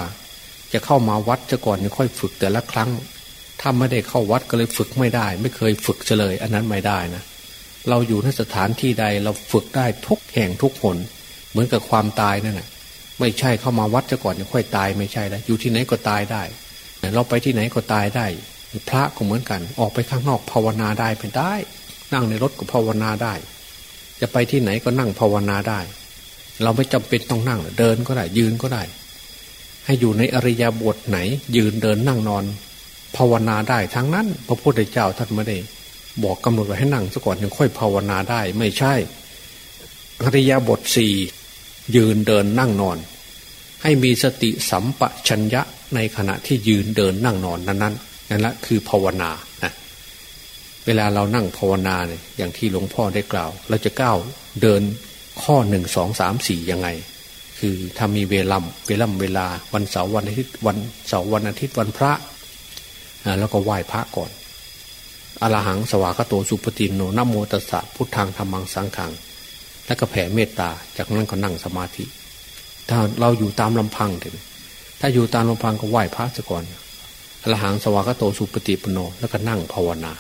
จะเข้ามาวัดจะก่อนจะค่อยฝึกแต่ละครั้ง ถ้าไม่ได้เข้าวัดก็เลยฝึกไม่ได้ ไม่เคยฝึกเลย อันนั้นไม่ได้นะ เราอยู่ในสถานที่ใดเราฝึกได้ทุกแห่งทุกหนเหมือนกับความตายนั่นแหะไม่ใช่เข้ามาวัดจะก่อนจะค่อยตายไม่ใช่แล้วอยู่ที่ไหนก็ตายได้ เราไปที่ไหนก็ตายได้ พระก็เหมือนกัน ออกไปข้างนอกภาวนาได้เป็นได้ นั่งในรถก็ภาวนาได้ จะไปที่ไหนก็นั่งภาวนาได้ เราไม่จำเป็นต้องนั่งเดินก็ได้ยืนก็ได้ ให้อยู่ในอริยบทไหน ยืนเดินนั่งนอน ภาวนาได้ทั้งนั้น พระพุทธเจ้าท่านไม่ได้ บอกกำหนดไว้ให้นั่งซะก่อนยังค่อยภาวนาได้ ไม่ใช่อริยบทสี่ยืนเดินนั่งนอน ให้มีสติสัมปชัญญะในขณะที่ยืนเดินนั่งนอนนั้นนั้นนั่นละคือภาวนานะเวลาเรานั่งภาวนาเนี่ยอย่างที่หลวงพ่อได้กล่าว เราจะก้าวเดินข้อหนึ่งสองสามสี่ยังไง คือถ้ามีเวลาเวลาเวลาวันเสาร์วันอาทิตย์วันเสาร์วันอาทิตย์วันพระแล้วก็ไหว้พระก่อน อรหังสวากโตสุปฏิโนนโมตัสสะพุทธังธรรมังสังขัง แล้วก็แผ่เมตตา จากนั้นก็นั่งสมาธิ ถ้าเราอยู่ตามลำพังถึงถ้าอยู่ตามลำพังก็ไหว้พระซะก่อนอรหังสวากโตสุปฏิปโน แล้วก็นั่งภาวนา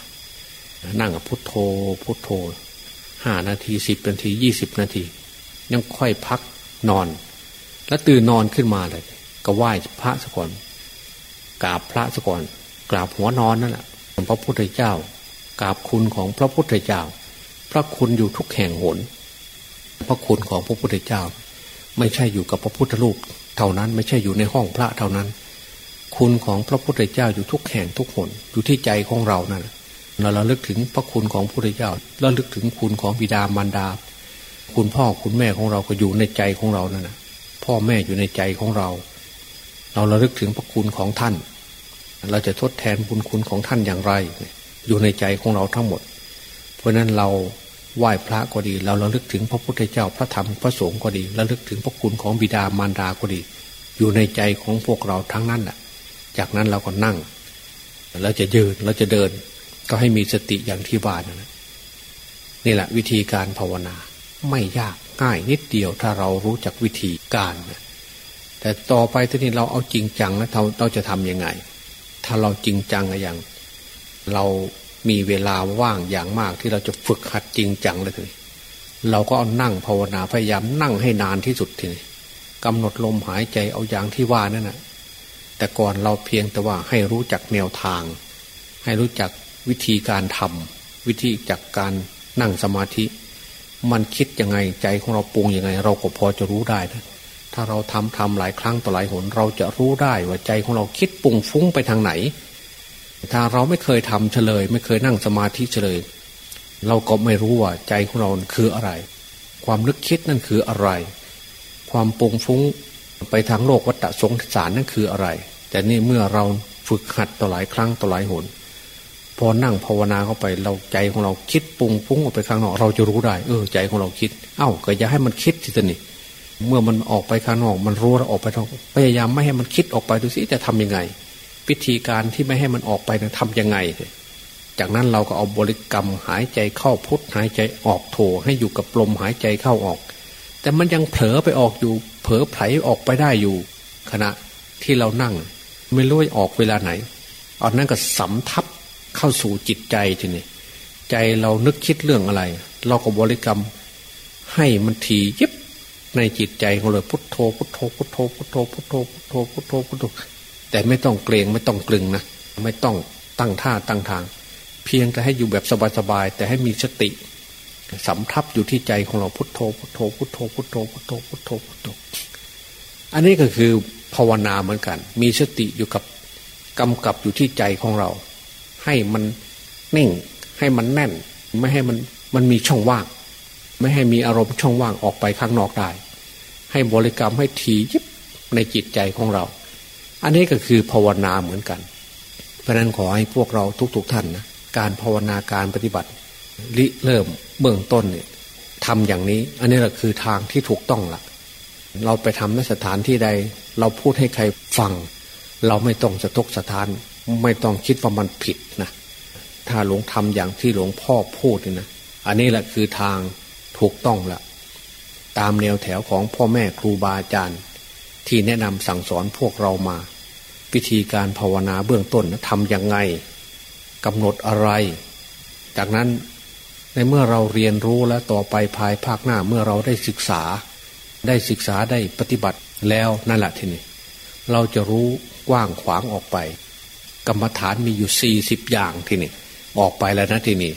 นั่งกับพุทโธพุทโธห้านาทีสิบนาทียี่สิบนาที ยังค่อยพักนอน แล้วตื่นนอนขึ้นมาเลย ก็ไหว้พระซะก่อนกราบพระซะก่อนกราบหัวนอนนั่นแหละ พระพุทธเจ้ากราบคุณของพระพุทธเจ้า พระคุณอยู่ทุกแห่งหน พระคุณของพระพุทธเจ้า ไม่ใช่อยู่กับพระพุทธรูปเท่านั้นไม่ใช่อยู่ในห้องพระเท่านั้น คุณของพระพุทธเจ้าอยู่ทุกแห่งทุกหนอยู่ที่ใจของเรานั่นเราเราลึกถึงพระคุณของพระพุทธเจ้าเราลึกถึงคุณของบิดามารดา คุณพ่อคุณแม่ของเราก็อยู่ในใจของเรานั่นนะพ่อแม่อยู่ในใจของเรา เราเราลึกถึงพระคุณของท่าน เราจะทดแทนบุญคุณของท่านอย่างไร อยู่ในใจของเราทั้งหมด เพราะนั้นเราไหว้พระก็ดี เราระลึกถึงพระพุทธเจ้าพระธรรมพระสงฆ์ก็ดีระลึกถึงพระคุณของบิดามารดาก็ดี อยู่ในใจของพวกเราทั้งนั้นแหละจากนั้นเราก็นั่งเราจะยืนเราจะเดิน ก็ให้มีสติอย่างที่ว่านะนี่แหละวิธีการภาวนา ไม่ยากง่ายนิดเดียวถ้าเรารู้จักวิธีการนะแต่ต่อไปทีนี้เราเอาจริงจังแล้วเราเราจะทํำยังไง ถ้าเราจริงจังอย่าง เรามีเวลาว่างอย่างมากที่เราจะฝึกหัดจริงจังเลยทีเราก็เอานั่งภาวนาพยายามนั่งให้นานที่สุดทีนี้กำหนดลมหายใจเอาอย่างที่ว่านั่นแหะแต่ก่อนเราเพียงแต่ว่าให้รู้จักแนวทาง ให้รู้จักวิธีการทำวิธีจากการนั่งสมาธิ มันคิดยังไงใจของเราปรุงยังไง เราก็พอจะรู้ได้นะ ถ้าเราทำทำหลายครั้งต่อหลายหน เราจะรู้ได้ว่าใจของเราคิดปุ่งฟุ้งไปทางไหน ถ้าเราไม่เคยทำเฉลย ไม่เคยนั่งสมาธิเฉลย เราก็ไม่รู้ว่าใจของเราคืออะไร ความนึกคิดนั่นคืออะไร ความปุ่งฟุ้งไปทางโลกวัฏสงสารนั่นคืออะไร แต่นี่เมื่อเราฝึกหัดต่อหลายครั้งต่อหลายหน พอนั่งภาวนาเข้าไปเราใจของเราคิดปุ่งฟุ้งออกไปข้างนอกเราจะรู้ได้ เออใจของเราคิด เอ้าก็อย่าให้มันคิดทีนี้ เมื่อมันออกไปข้างนอก มันรู้แล้วออกไปพยายามไม่ให้มันคิดออกไปดูสิจะทํำยังไง วิธีการที่ไม่ให้มันออกไปนะทำยังไง จากนั้นเราก็เอาบริกรรมหายใจเข้าพุทหายใจออกโถให้อยู่กับลมหายใจเข้าออก แต่มันยังเผลอไปออกอยู่ เผลอไผลออกไปได้อยู่ ขณะที่เรานั่ง ไม่รู้ออกเวลาไหนอานั้นก็สำทับเข้าสู่จิตใจทีนี้ใจเรานึกคิดเรื่องอะไร เราก็บริกรรมให้มันทียิบ ในจิตใจของเราพุทโธพุทโธพุทโธพุทโธพุทโธพุทโธพุทโธพุทโธแต่ไม่ต้องเกรงไม่ต้องกลึงนะไม่ต้องตั้งท่าตั้งทาง เพียงแต่ให้อยู่แบบสบายๆแต่ให้มีสติสำทับอยู่ที่ใจของเราพุทโธพุทโธพุทโธพุทโธพุทโธพุทโธพุทโธอันนี้ก็คือภาวนาเหมือนกัน มีสติอยู่กับกำกับอยู่ที่ใจของเรา ให้มันนิ่ง ให้มันแน่น ไม่ให้มันมันมีช่องว่าง ไม่ให้มีอารมณ์ช่องว่างออกไปข้างนอกได้ ให้บริกรรมให้ทียิบในจิตใจของเรา อันนี้ก็คือภาวนาเหมือนกัน เพราะนั้นขอให้พวกเราทุกๆทท่านนะการภาวนาการปฏิบัติริเริ่มเบื้องต้นเนี่ยทำอย่างนี้ อันนี้แหละคือทางที่ถูกต้องละเราไปทำในสถานที่ใด เราพูดให้ใครฟัง เราไม่ต้องสะทกสะทาน ไม่ต้องคิดว่ามันผิดนะถ้าหลวงทำอย่างที่หลวงพ่อพูดนี่นะอันนี้แหละคือทาง ถูกต้องละตามแนวแถวของพ่อแม่ครูบาอาจารย์ ที่แนะนำสั่งสอนพวกเรามาวิธีการภาวนาเบื้องต้นทำยังไงกำหนดอะไร จากนั้นในเมื่อเราเรียนรู้แล้วต่อไปภายภาคหน้าเมื่อเราได้ศึกษา ได้ศึกษาได้ปฏิบัติแล้วนั่นแหละทีนี้เราจะรู้กว้างขวางออกไป กรรมฐานมีอยู่สี่สิบอย่างทีนี่ออกไปแล้วนะทีนี่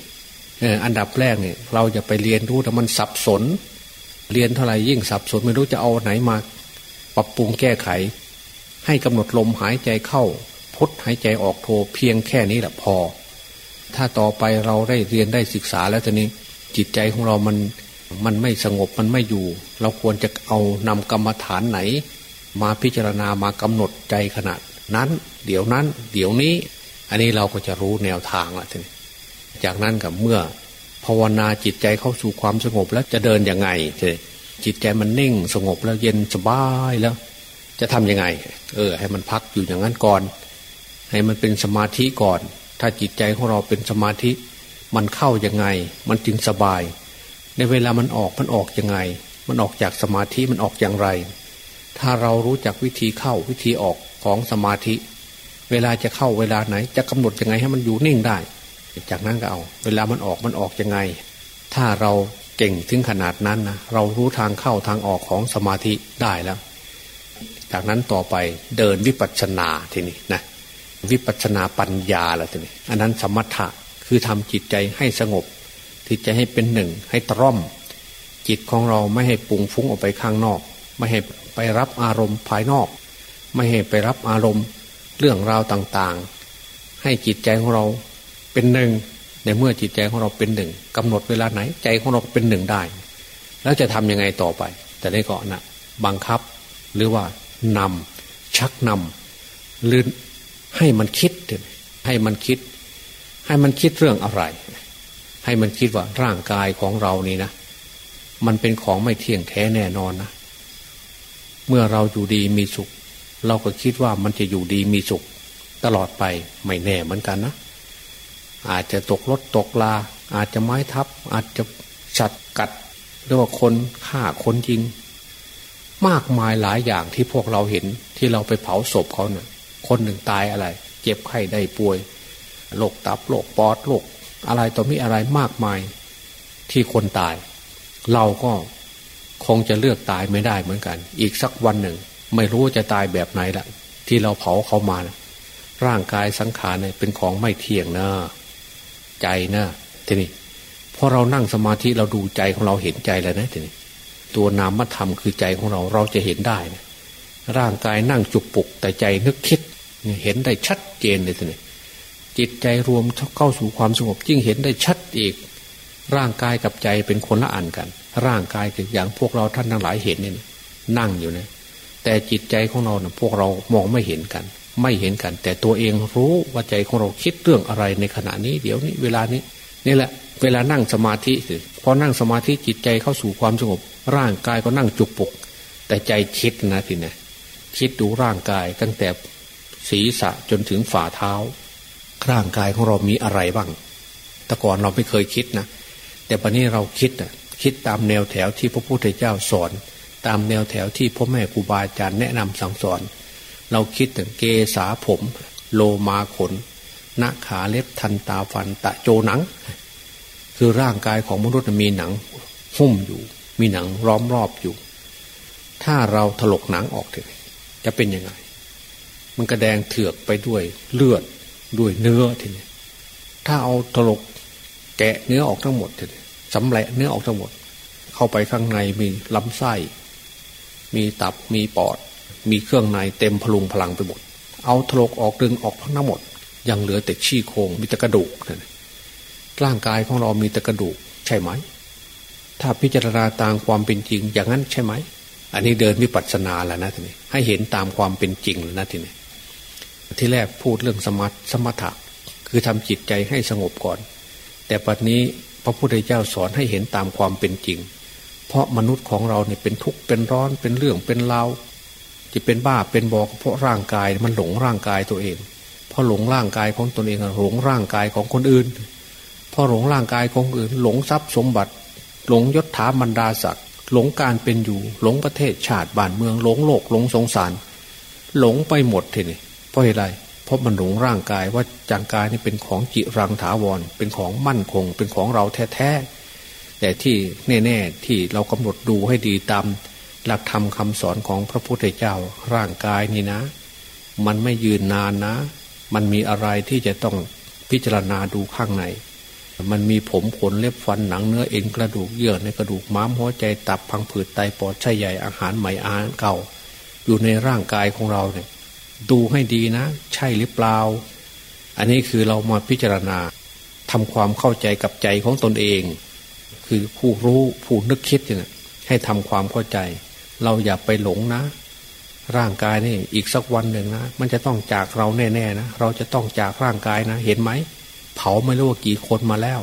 อันดับแรกเนี่ยเราจะไปเรียนรู้แต่มันสับสน เรียนเท่าไหร่ยิ่งสับสนไม่รู้จะเอาไหนมา ปรับปรุงแก้ไข ให้กำหนดลมหายใจเข้าพุทหายใจออกโทเพียงแค่นี้แหละพอ ถ้าต่อไปเราได้เรียนได้ศึกษาแล้วตอนนี้จิตใจของเรามันมันไม่สงบมันไม่อยู่ เราควรจะเอานำกรรมฐานไหน มาพิจารณามากำหนดใจขนาดนั้น เดี๋ยวนั้น เดี๋ยวนี้ อันนี้เราก็จะรู้แนวทางละทีนี้ จากนั้นกับเมื่อภาวนาจิตใจเข้าสู่ความสงบแล้วจะเดินยังไงจิตใจมันนิ่งสงบแล้วเย็นสบายแล้ว จะทํำยังไง เออ ให้มันพักอยู่อย่างนั้นก่อน ให้มันเป็นสมาธิก่อน ถ้าจิตใจของเราเป็นสมาธิ มันเข้ายังไง มันจึงสบาย ในเวลามันออกมันออกยังไง มันออกจากสมาธิมันออกอย่างไร ถ้าเรารู้จักวิธีเข้าวิธีออกของสมาธิ เวลาจะเข้าเวลาไหน จะกำหนดยังไงให้มันอยู่นิ่งได้ จากนั้นก็เอา เวลามันออกมันออกยังไง ถ้าเราเก่งถึงขนาดนั้นนะเรารู้ทางเข้าทางออกของสมาธิได้แล้ว จากนั้นต่อไปเดินวิปัสสนาทีนี้นะวิปัสสนาปัญญาละทีนี้อันนั้นสมถะคือทำจิตใจให้สงบจิตใจให้เป็นหนึ่งให้ตร่อม จิตของเราไม่ให้ปุงฟุ้งออกไปข้างนอก ไม่ให้ไปรับอารมณ์ภายนอก ไม่ให้ไปรับอารมณ์เรื่องราวต่างๆ ให้จิตใจของเรา เป็นหนึ่งในเมื่อจิตใจของเราเป็นหนึ่งกำหนดเวลาไหน ใจของเราเป็นหนึ่งได้ แล้วจะทำยังไงต่อไป แต่ได้ก่อนนะบังคับหรือว่านำชักนำหรือให้มันคิดให้มันคิด ให้มันคิดเรื่องอะไร ให้มันคิดว่าร่างกายของเรานี่นะ มันเป็นของไม่เที่ยงแท้แน่นอนนะเมื่อเราอยู่ดีมีสุข เราก็คิดว่ามันจะอยู่ดีมีสุข ตลอดไปไม่แน่เหมือนกันนะ อาจจะตกรถตกลา อาจจะไม้ทับ อาจจะฉัดกัดหรือว่าคนฆ่าคนจริง มากมายหลายอย่างที่พวกเราเห็นที่เราไปเผาศพเขาเนะ่ยคนหนึ่งตายอะไร เจ็บไข้ได้ป่วยโรคตับโรคปอดโรคอะไรต่อมีอะไรมากมายที่คนตาย เราก็คงจะเลือกตายไม่ได้เหมือนกัน อีกสักวันหนึ่ง ไม่รู้จะตายแบบไหนละที่เราเผาเขามานะร่างกายสังขารเนี่ยเป็นของไม่เที่ยงนะ ใจนะทีนี้พอเรานั่งสมาธิเราดูใจของเราเห็นใจแล้วนะทีนี้ตัวนามธรรมคือใจของเราเราจะเห็นได้นะร่างกายนั่งจุกปุกแต่ใจนึกคิดเห็นได้ชัดเจนเลยทีนี้จิตใจรวมเข้าสู่ความสงบยิ่งเห็นได้ชัดอีก ร่างกายกับใจเป็นคนละอันกัน ร่างกายคืออย่างพวกเราท่านทั้งหลายเห็นเนี่ยนั่งอยู่นะแต่จิตใจของเราเนี่ยพวกเรามองไม่เห็นกัน ไม่เห็นกัน แต่ตัวเองรู้ว่าใจของเราคิดเรื่องอะไรในขณะนี้ เดี๋ยวนี้ เวลานี้นี่แหละ เวลานั่งสมาธิสิพอนั่งสมาธิจิตใจเข้าสู่ความสงบ ร่างกายก็นั่งจุกปุกแต่ใจคิดนะทีนี้คิดดูร่างกายตั้งแต่ศีรษะจนถึงฝ่าเท้า ร่างกายของเรามีอะไรบ้าง แต่ก่อนเราไม่เคยคิดนะ แต่ปัจนี้เราคิดนะคิดตามแนวแถวที่พระพุทธเจ้าสอน ตามแนวแถวที่พ่อแม่ครูบาอาจารย์แนะนำสั่งสอน เราคิดถึงเกษาผม โลมาขนหน้าขาเล็บทันตาฟันตะโจหนัง คือร่างกายของมนุษย์มีหนังหุ้มอยู่ มีหนังล้อมรอบอยู่ ถ้าเราถลกหนังออกเถอะจะเป็นยังไง มันกระแดงเถือกไปด้วยเลือดด้วยเนื้อทีนี้ถ้าเอาถลกแกะเนื้อออกทั้งหมดทีนี้สำแหละเนื้อออกทั้งหมด เข้าไปข้างในมีลำไส้ มีตับมีปอด มีเครื่องในเต็มพลุงพลังไปหมด เอาถลกออกดึงออกทั้งหมด ยังเหลือแต่ชี้โครงมีแต่กระดูกนะร่างกายของเรามีแต่กระดูกใช่ไหม ถ้าพิจารณาตามความเป็นจริงอย่างนั้นใช่ไหม อันนี้เดินวิปัสสนาแล้วนะทีนี้ให้เห็นตามความเป็นจริงแล้วนะทีนี้ที่แรกพูดเรื่องสมสมถะคือทำจิตใจให้สงบก่อน แต่ปัจนี้พระพุทธเจ้าสอนให้เห็นตามความเป็นจริง เพราะมนุษย์ของเราเนี่ยเป็นทุกข์เป็นร้อนเป็นเรื่องเป็นราว จะเป็นบ้าเป็นบอกเพราะร่างกายมันหลงร่างกายตัวเองเพราะหลงร่างกายของตนเองหลงร่างกายของคนอื่นเพราะหลงร่างกายของอื่น หลงทรัพย์สมบัติ หลงยศถาบรรดาศักดิ์หลงการเป็นอยู่ หลงประเทศชาติบ้านเมืองหลงโลกหลงสงสาร หลงไปหมดทีนี่เพราะอะไรเพราะมันหลงร่างกายว่าจางกายนี่เป็นของจิรังถาวร เป็นของมั่นคง เป็นของเราแท้ๆแต่ที่แน่ ๆ ที่เรากำหนดดูให้ดีตาม หลักธรรมคาสอนของพระพุทธเจ้าร่างกายนี่นะ มันไม่ยืนนานนะ มันมีอะไรที่จะต้องพิจารณาดูข้างใน มันมีผมขนเล็บฟันหนังเนื้อเอ็นกระดูกเยื่อในกระดูกม้ามหัวใจตับพังผืดไตปอดไส้ใหญ่อาหารใหม่อาหารเก่า อยู่ในร่างกายของเราเนี่ยดูให้ดีนะ ใช่หรือเปล่า อันนี้คือเรามาพิจารณาทำความเข้าใจกับใจของตนเอง คือผู้รู้ผู้นึกคิดเนี่ยให้ทำความเข้าใจ เราอย่าไปหลงนะ ร่างกายนี่อีกสักวันหนึ่งนะ มันจะต้องจากเราแน่ๆนะเราจะต้องจากร่างกายนะ เห็นไหม เผาไม่รู้ว่ากี่คนมาแล้ว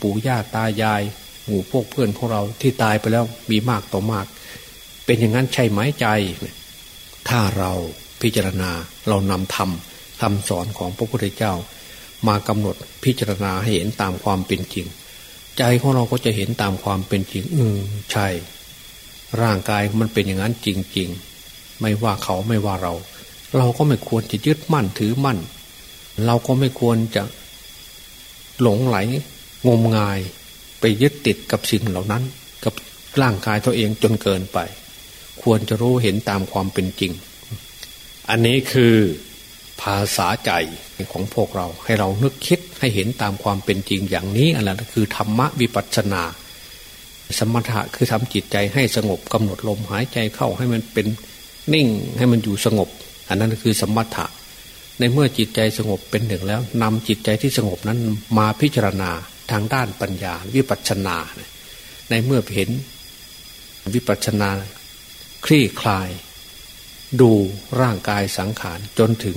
ปู่ย่าตายาย หมู่พวกเพื่อนของเราที่ตายไปแล้วมีมากต่อมาก เป็นอย่างนั้นใช่ไหมใจ ถ้าเราพิจารณาเรานำธรรมคำสอนของพระพุทธเจ้า มากำหนดพิจารณาให้เห็นตามความเป็นจริง ใจของเราก็จะเห็นตามความเป็นจริง อืมใช่ ร่างกายมันเป็นอย่างนั้นจริง ๆ ไม่ว่าเขาไม่ว่าเรา เราก็ไม่ควรจะยึดมั่นถือมั่น เราก็ไม่ควรจะหลงไหล งมงายไปยึดติดกับสิ่งเหล่านั้น กับร่างกายตัวเองจนเกินไป ควรจะรู้เห็นตามความเป็นจริง อันนี้คือภาษาใจของพวกเราให้เรานึกคิดให้เห็นตามความเป็นจริงอย่างนี้อันนั้นคือธรรมะวิปัสสนา สมถะคือทำจิตใจให้สงบกำหนดลมหายใจเข้าให้มันเป็นนิ่งให้มันอยู่สงบ อันนั้นคือสมถะ ในเมื่อจิตใจสงบเป็นหนึ่งแล้วนำจิตใจที่สงบนั้นมาพิจารณาทางด้านปัญญาวิปัชนา ในเมื่อเห็นวิปัชนาคลี่คลาย ดูร่างกายสังขารจนถึง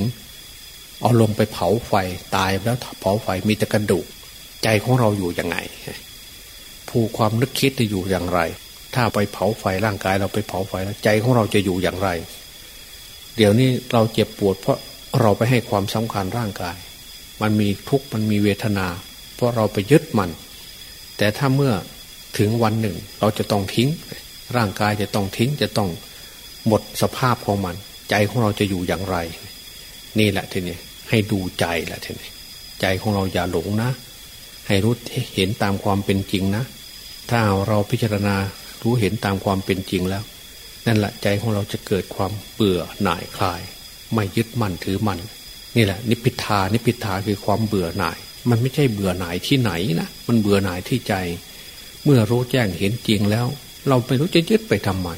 เอาลงไปเผาไฟตายแล้วเผาไฟมีแต่กระดูก ใจของเราอยู่ยังไง ผู้ความนึกคิดจะอยู่อย่างไร ถ้าไปเผาไฟร่างกายเราไปเผาไฟแล้วใจของเราจะอยู่อย่างไร เดี๋ยวนี้เราเจ็บปวด เพราะเราไปให้ความสำคัญร่างกาย มันมีทุกข์มันมีเวทนา เพราะเราไปยึดมัน แต่ถ้าเมื่อถึงวันหนึ่ง เราจะต้องทิ้ง ร่างกายจะต้องทิ้งจะต้องหมดสภาพของมัน ใจของเราจะอยู่อย่างไร นี่แหละทีนี้ให้ดูใจแหละทีนี้ใจของเราอย่าหลงนะ ให้รู้เห็นตามความเป็นจริงนะ ถ้าเราพิจารณารู้เห็นตามความเป็นจริงแล้ว นั่นแหละใจของเราจะเกิดความเบื่อหน่ายคลาย ไม่ยึดมั่นถือมั่นนี่แหละ นิพพิทานิพพิทาคือความเบื่อหน่าย มันไม่ใช่เบื่อหน่ายที่ไหนนะมันเบื่อหน่ายที่ใจ เมื่อรู้แจ้งเห็นจริงแล้ว เราไม่รู้จะยึดไปทำไม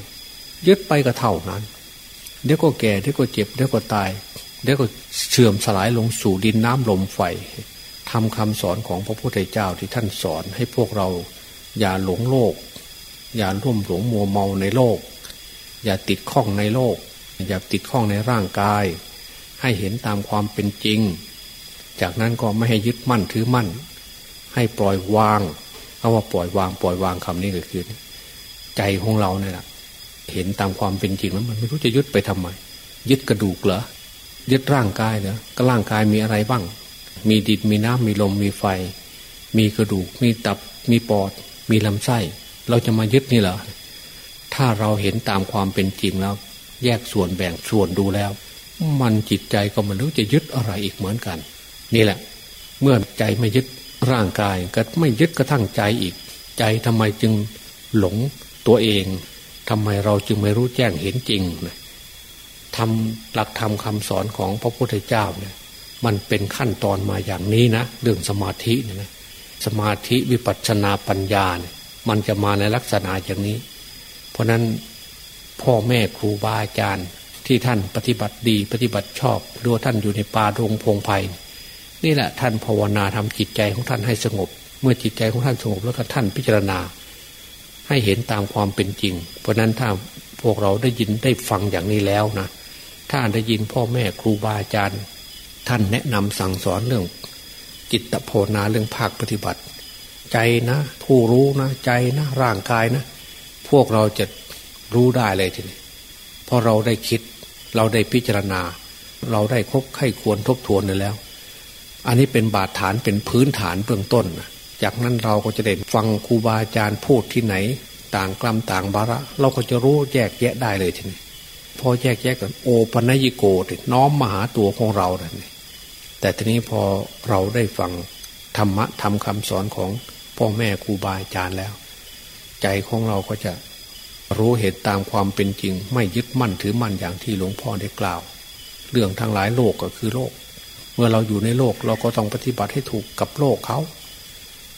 ยึดไปก็เท่านั้น เดี๋ยวก็แก่เดี๋ยวก็เจ็บเดี๋ยวก็ตาย เดี๋ยวก็เสื่อมสลายลงสู่ดินน้ำลมไฟทำคำสอนของพระพุทธเจ้าที่ท่านสอนให้พวกเรา อย่าหลงโลก อย่าร่วมหลงมัวเมาในโลก อย่าติดข้องในโลก อย่าติดข้องในร่างกาย ให้เห็นตามความเป็นจริง จากนั้นก็ไม่ให้ยึดมั่นถือมั่น ให้ปล่อยวางเพราะว่าปล่อยวางปล่อยวางคำนี้ก็คือ ใจของเราเนี่ยแหละเห็นตามความเป็นจริงแล้วมันไม่รู้จะยึดไปทำไม ยึดกระดูกเหรอยึดร่างกายเหรอก็ร่างกายมีอะไรบ้าง มีดินมีน้ำมีลมมีไฟ มีกระดูกมีตับมีปอด มีลำไส้ เราจะมายึดนี่เหรอถ้าเราเห็นตามความเป็นจริงแล้ว แยกส่วนแบ่งส่วนดูแล้ว มันจิตใจก็มันรู้จะยึดอะไรอีกเหมือนกัน นี่แหละ เมื่อใจไม่ยึดร่างกายก็ไม่ยึดกระทั่งใจอีก ใจทำไมจึงหลงตัวเองทำไมเราจึงไม่รู้แจ้งเห็นจริงนะทำหลักธรรมคาสอนของพระพุทธเจ้าเนี่ย มันเป็นขั้นตอนมาอย่างนี้นะเรื่องสมาธิเนี่ยนะ สมาธิวิปัสสนาปัญญาเนี่ยมันจะมาในลักษณะอย่างนี้ เพราะนั้นพ่อแม่ครูบาอาจารย์ที่ท่านปฏิบัติดีปฏิบัติชอบดูท่านอยู่ในป่าดงพงไพ่นี่แหละท่านภาวนาทำจิตใจของท่านให้สงบ เมื่อจิตใจของท่านสงบแล้วก็ท่านพิจารณา ให้เห็นตามความเป็นจริง เพราะนั้นถ้าพวกเราได้ยินได้ฟังอย่างนี้แล้วนะถ้าได้ยินพ่อแม่ครูบาอาจารย์ ท่านแนะนำสั่งสอนเรื่อง จิตโภนาเรื่องภาคปฏิบัติ ใจนะผู้รู้นะใจนะร่างกายนะ พวกเราจะรู้ได้เลยทีนี้พอเราได้คิด เราได้พิจารณา เราได้คบไข้ควรทบทวนเลยแล้ว อันนี้เป็นบาดฐานเป็นพื้นฐานเบื้องต้นจากนั้นเราก็จะได้ฟังครูบาอาจารย์พูดที่ไหน ต่างกลัมต่างบาระ เราก็จะรู้แยกแยะได้เลยทีนี้พอแยกแยะกันโอปัญญิโกน้อมมาหาตัวของเราเลย แต่ทีนี้พอเราได้ฟังธรรมะทำคำสอนของพ่อแม่ครูบาอาจารย์แล้ว ใจของเราก็จะรู้เห็นตามความเป็นจริง ไม่ยึดมั่นถือมั่นอย่างที่หลวงพ่อได้กล่าว เรื่องทั้งหลายโลกก็คือโลก เมื่อเราอยู่ในโลกเราก็ต้องปฏิบัติให้ถูกกับโลกเขา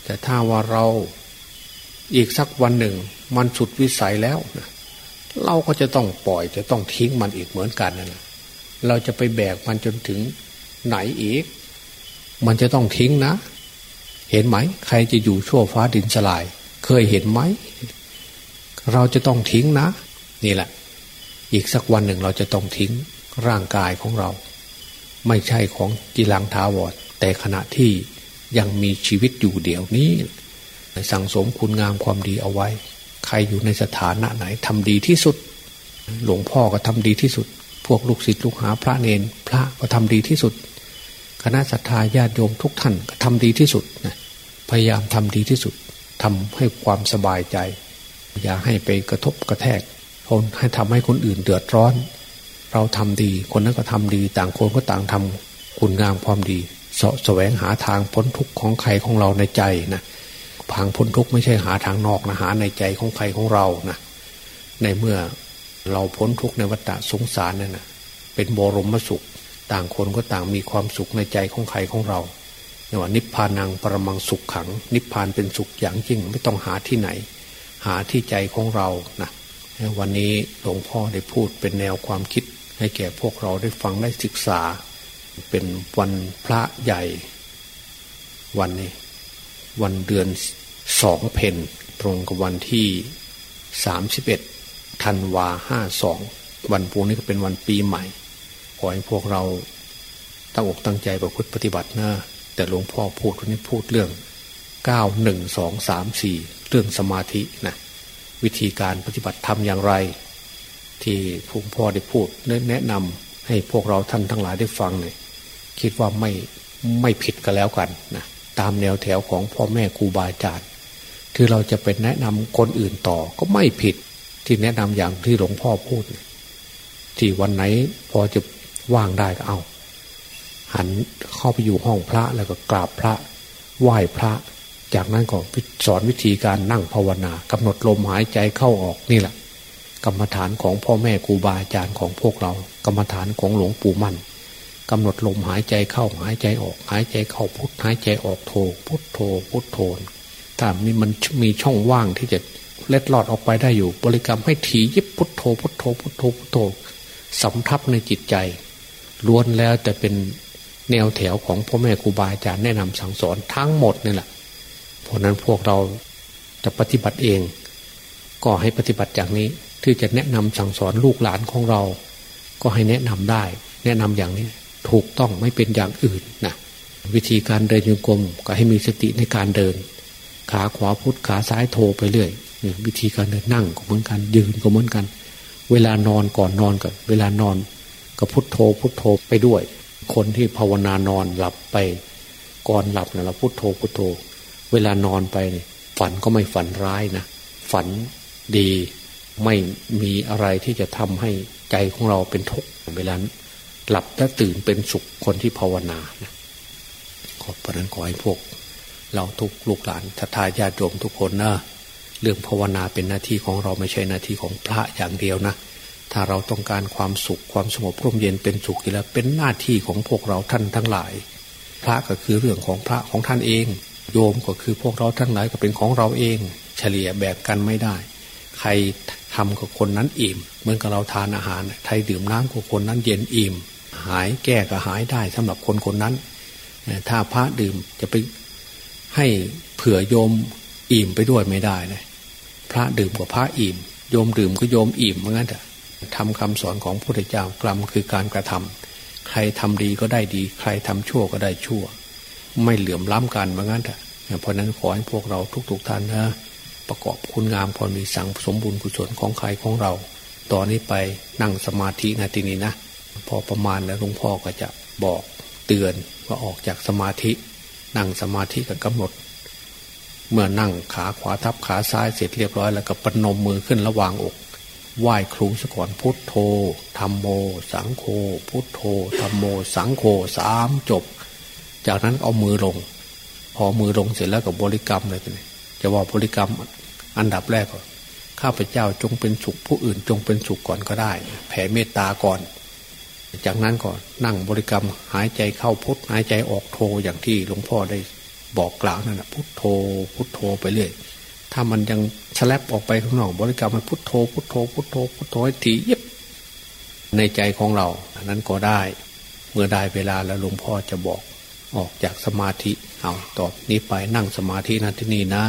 แต่ถ้าว่าเราอีกสักวันหนึ่ง มันสุดวิสัยแล้วเราก็จะต้องปล่อยจะต้องทิ้งมันอีกเหมือนกันนะเราจะไปแบกมันจนถึง ไหนอีก มันจะต้องทิ้งนะ เห็นไหม ใครจะอยู่ชั่วฟ้าดินสลาย เคยเห็นไหม เราจะต้องทิ้งนะ นี่แหละ อีกสักวันหนึ่งเราจะต้องทิ้งร่างกายของเรา ไม่ใช่ของกีรังทาวรแต่ขณะที่ยังมีชีวิตอยู่เดี๋ยวนี้ สั่งสมคุณงามความดีเอาไว้ ใครอยู่ในสถานะไหนทำดีที่สุด หลวงพ่อก็ทำดีที่สุด พวกลูกศิษย์ลูกหาพระเนน พระก็ทำดีที่สุด คณะศรัทธาญาติโยมทุกท่านทำดีที่สุดนะพยายามทำดีที่สุดทำให้ความสบายใจ อย่าให้ไปกระทบกระแทกคนให้ทำให้คนอื่นเดือดร้อน เราทำดีคนนั้นก็ทำดี ต่างคนก็ต่างทำคุณงามความดีสแสวงหาทางพ้นทุกข์ของใครของเราในใจนะทางพ้นทุกข์ไม่ใช่หาทางนอกนะหาในใจของใครของเรานะในเมื่อเราพ้นทุกข์ในวัฏสงสารนั่นนะเป็นบรมสุข ต่างคนก็ต่างมีความสุขในใจของใครของเราเนี่ยว่านิพพานังปรมังสุขขัง นิพพานเป็นสุขอย่างจริงไม่ต้องหาที่ไหน หาที่ใจของเรานะวันนี้หลวงพ่อได้พูดเป็นแนวความคิด ให้แก่พวกเราได้ฟังได้ศึกษา เป็นวันพระใหญ่ วันนี้ วันเดือนสองเพนตรงกับวันที่สามสิบเอ็ดธันวาห้าสองวันปูนี้ก็เป็นวันปีใหม่ อให้พวกเราตั้งอกตั้งใจประพฤติปฏิบัตินะแต่หลวงพ่อพูดวันนี้พูดเรื่องเก้าหนึ่งสองสามสี่เรื่องสมาธินะวิธีการปฏิบัติทำอย่างไร ที่หลวงพ่อได้พูดแนะนำให้พวกเราท่านทั้งหลายได้ฟังเนี่ยคิดว่าไม่ไม่ผิดก็แล้วกันนะตามแนวแถวของพ่อแม่ครูบาอาจารย์คือเราจะเป็นแนะนำคนอื่นต่อก็ไม่ผิดที่แนะนำอย่างที่หลวงพ่อพูด ที่วันไหนพอจะ ว่างได้ก็เอา หันเข้าไปอยู่ห้องพระแล้วก็กราบพระ ไหว้พระ จากนั้นก็สอนวิธีการนั่งภาวนากำหนดลมหายใจเข้าออกนี่แหละ กรรมฐานของพ่อแม่ครูบาอาจารย์ของพวกเรา กรรมฐานของหลวงปู่มั่นกำหนดลมหายใจเข้าหายใจออก หายใจเข้าพุทหายใจออกโทพุทโทพุทโทถ้ามีมันมีช่องว่างที่จะเล็ดลอดออกไปได้อยู่ บริกรรมให้ถี่ยิบพุทโธพุทโธพุทโธพุทโธสำทับในจิตใจ ล้วนแล้วแต่เป็นแนวแถวของพ่อแม่ครูบาอาจารย์แนะนำสั่งสอนทั้งหมดนี่แหละ เพราะนั้นพวกเราจะปฏิบัติเอง ก็ให้ปฏิบัติอย่างนี้ ที่จะแนะนำสั่งสอนลูกหลานของเรา ก็ให้แนะนำได้ แนะนำอย่างนี้ถูกต้องไม่เป็นอย่างอื่นนะวิธีการเดินโยกรมก็ให้มีสติในการเดิน ขาขวาพุทขาซ้ายโทไปเรื่อยวิธีการเดินนั่งก็เหมือนกันยืนก็เหมือนกัน เวลานอนก่อนนอนก่อนเวลานอน ก็พุทโธพุทโธไปด้วย คนที่ภาวนานอนหลับไป ก่อนหลับนะเราพุทโธพุทโธ เวลานอนไปเนี่ยฝันก็ไม่ฝันร้ายนะ ฝันดีไม่มีอะไรที่จะทำให้ใจของเราเป็นทุกข์เวลาหลับและตื่นเป็นสุขคนที่ภาวนานะขอบพระนั้นขอให้พวก เราทุกลูกหลานทัตาญาติโยมทุกคนนะเรื่องภาวนาเป็นหน้าที่ของเราไม่ใช่หน้าที่ของพระอย่างเดียวนะ ถ้าเราต้องการความสุขความสงบร่มเย็นเป็นสุขอยู่แล้วเป็นหน้าที่ของพวกเราท่านทั้งหลาย พระก็คือเรื่องของพระของท่านเอง โยมก็คือพวกเราทั้งหลายก็เป็นของเราเอง เฉลี่ยแบ่งกันไม่ได้ ใครทำกับคนนั้นอิ่มเหมือนกับเราทานอาหารใครดื่มน้ำกับคนนั้นเย็นอิ่ม หายแก้ก็หายได้สำหรับคนคนนั้น ถ้าพระดื่มจะไปให้เผื่อโยมอิ่มไปด้วยไม่ได้เลยพระดื่มกับพระอิ่ม โยมดื่มก็โยมอิ่มเหมือนกันแต่ ทำคำสอนของพระพุทธเจ้ากรรมคือการกระทำใครทำดีก็ได้ดี ใครทำชั่วก็ได้ชั่ว ไม่เหลื่อมล้ำกันเหมือนกันแต่เพราะนั้นขอให้พวกเราทุกๆท่านนะประกอบคุณงามพอมีสังสมบูรณ์กุศลของใครของเราตอนนี้ไปนั่งสมาธินาทีนี้นะพอประมาณแล้วหลวงพ่อก็จะบอกเตือนว่าออกจากสมาธิ นั่งสมาธิกับกำหนด เมื่อนั่งขาขวาทับขาซ้ายเสร็จเรียบร้อยแล้วก็ปนมมือขึ้นระหว่างอก ไหว้ครูสก่อนพุทโธธรรมโม สังโฆพุทโธธรรมโม สังโฆสามจบ จากนั้นเอามือลง พอมือลงเสร็จแล้วก็บริกรรมเลยทีนี้จะว่าบริกรรมอันดับแรกก็ข้าพเจ้าจงเป็นสุขผู้อื่นจงเป็นสุขก่อนก็ได้ แผ่เมตตาก่อน จากนั้นก่อนนั่งบริกรรมหายใจเข้าพุทหายใจออกโทอย่างที่หลวงพ่อได้บอกกล่าวนั่นแหะพุทโธพุทโธไปเรื่อย ถ้ามันยังฉลับออกไปข้างนอกบริกรรมมันพุทโธพุทโธพุทโธพุทโธทีเย็บในใจของเรานั้นก็ได้ เมื่อได้เวลาแล้วหลวงพ่อจะบอกออกจากสมาธิเอาตอบนี้ไปนั่งสมาธินาที่นี่นะ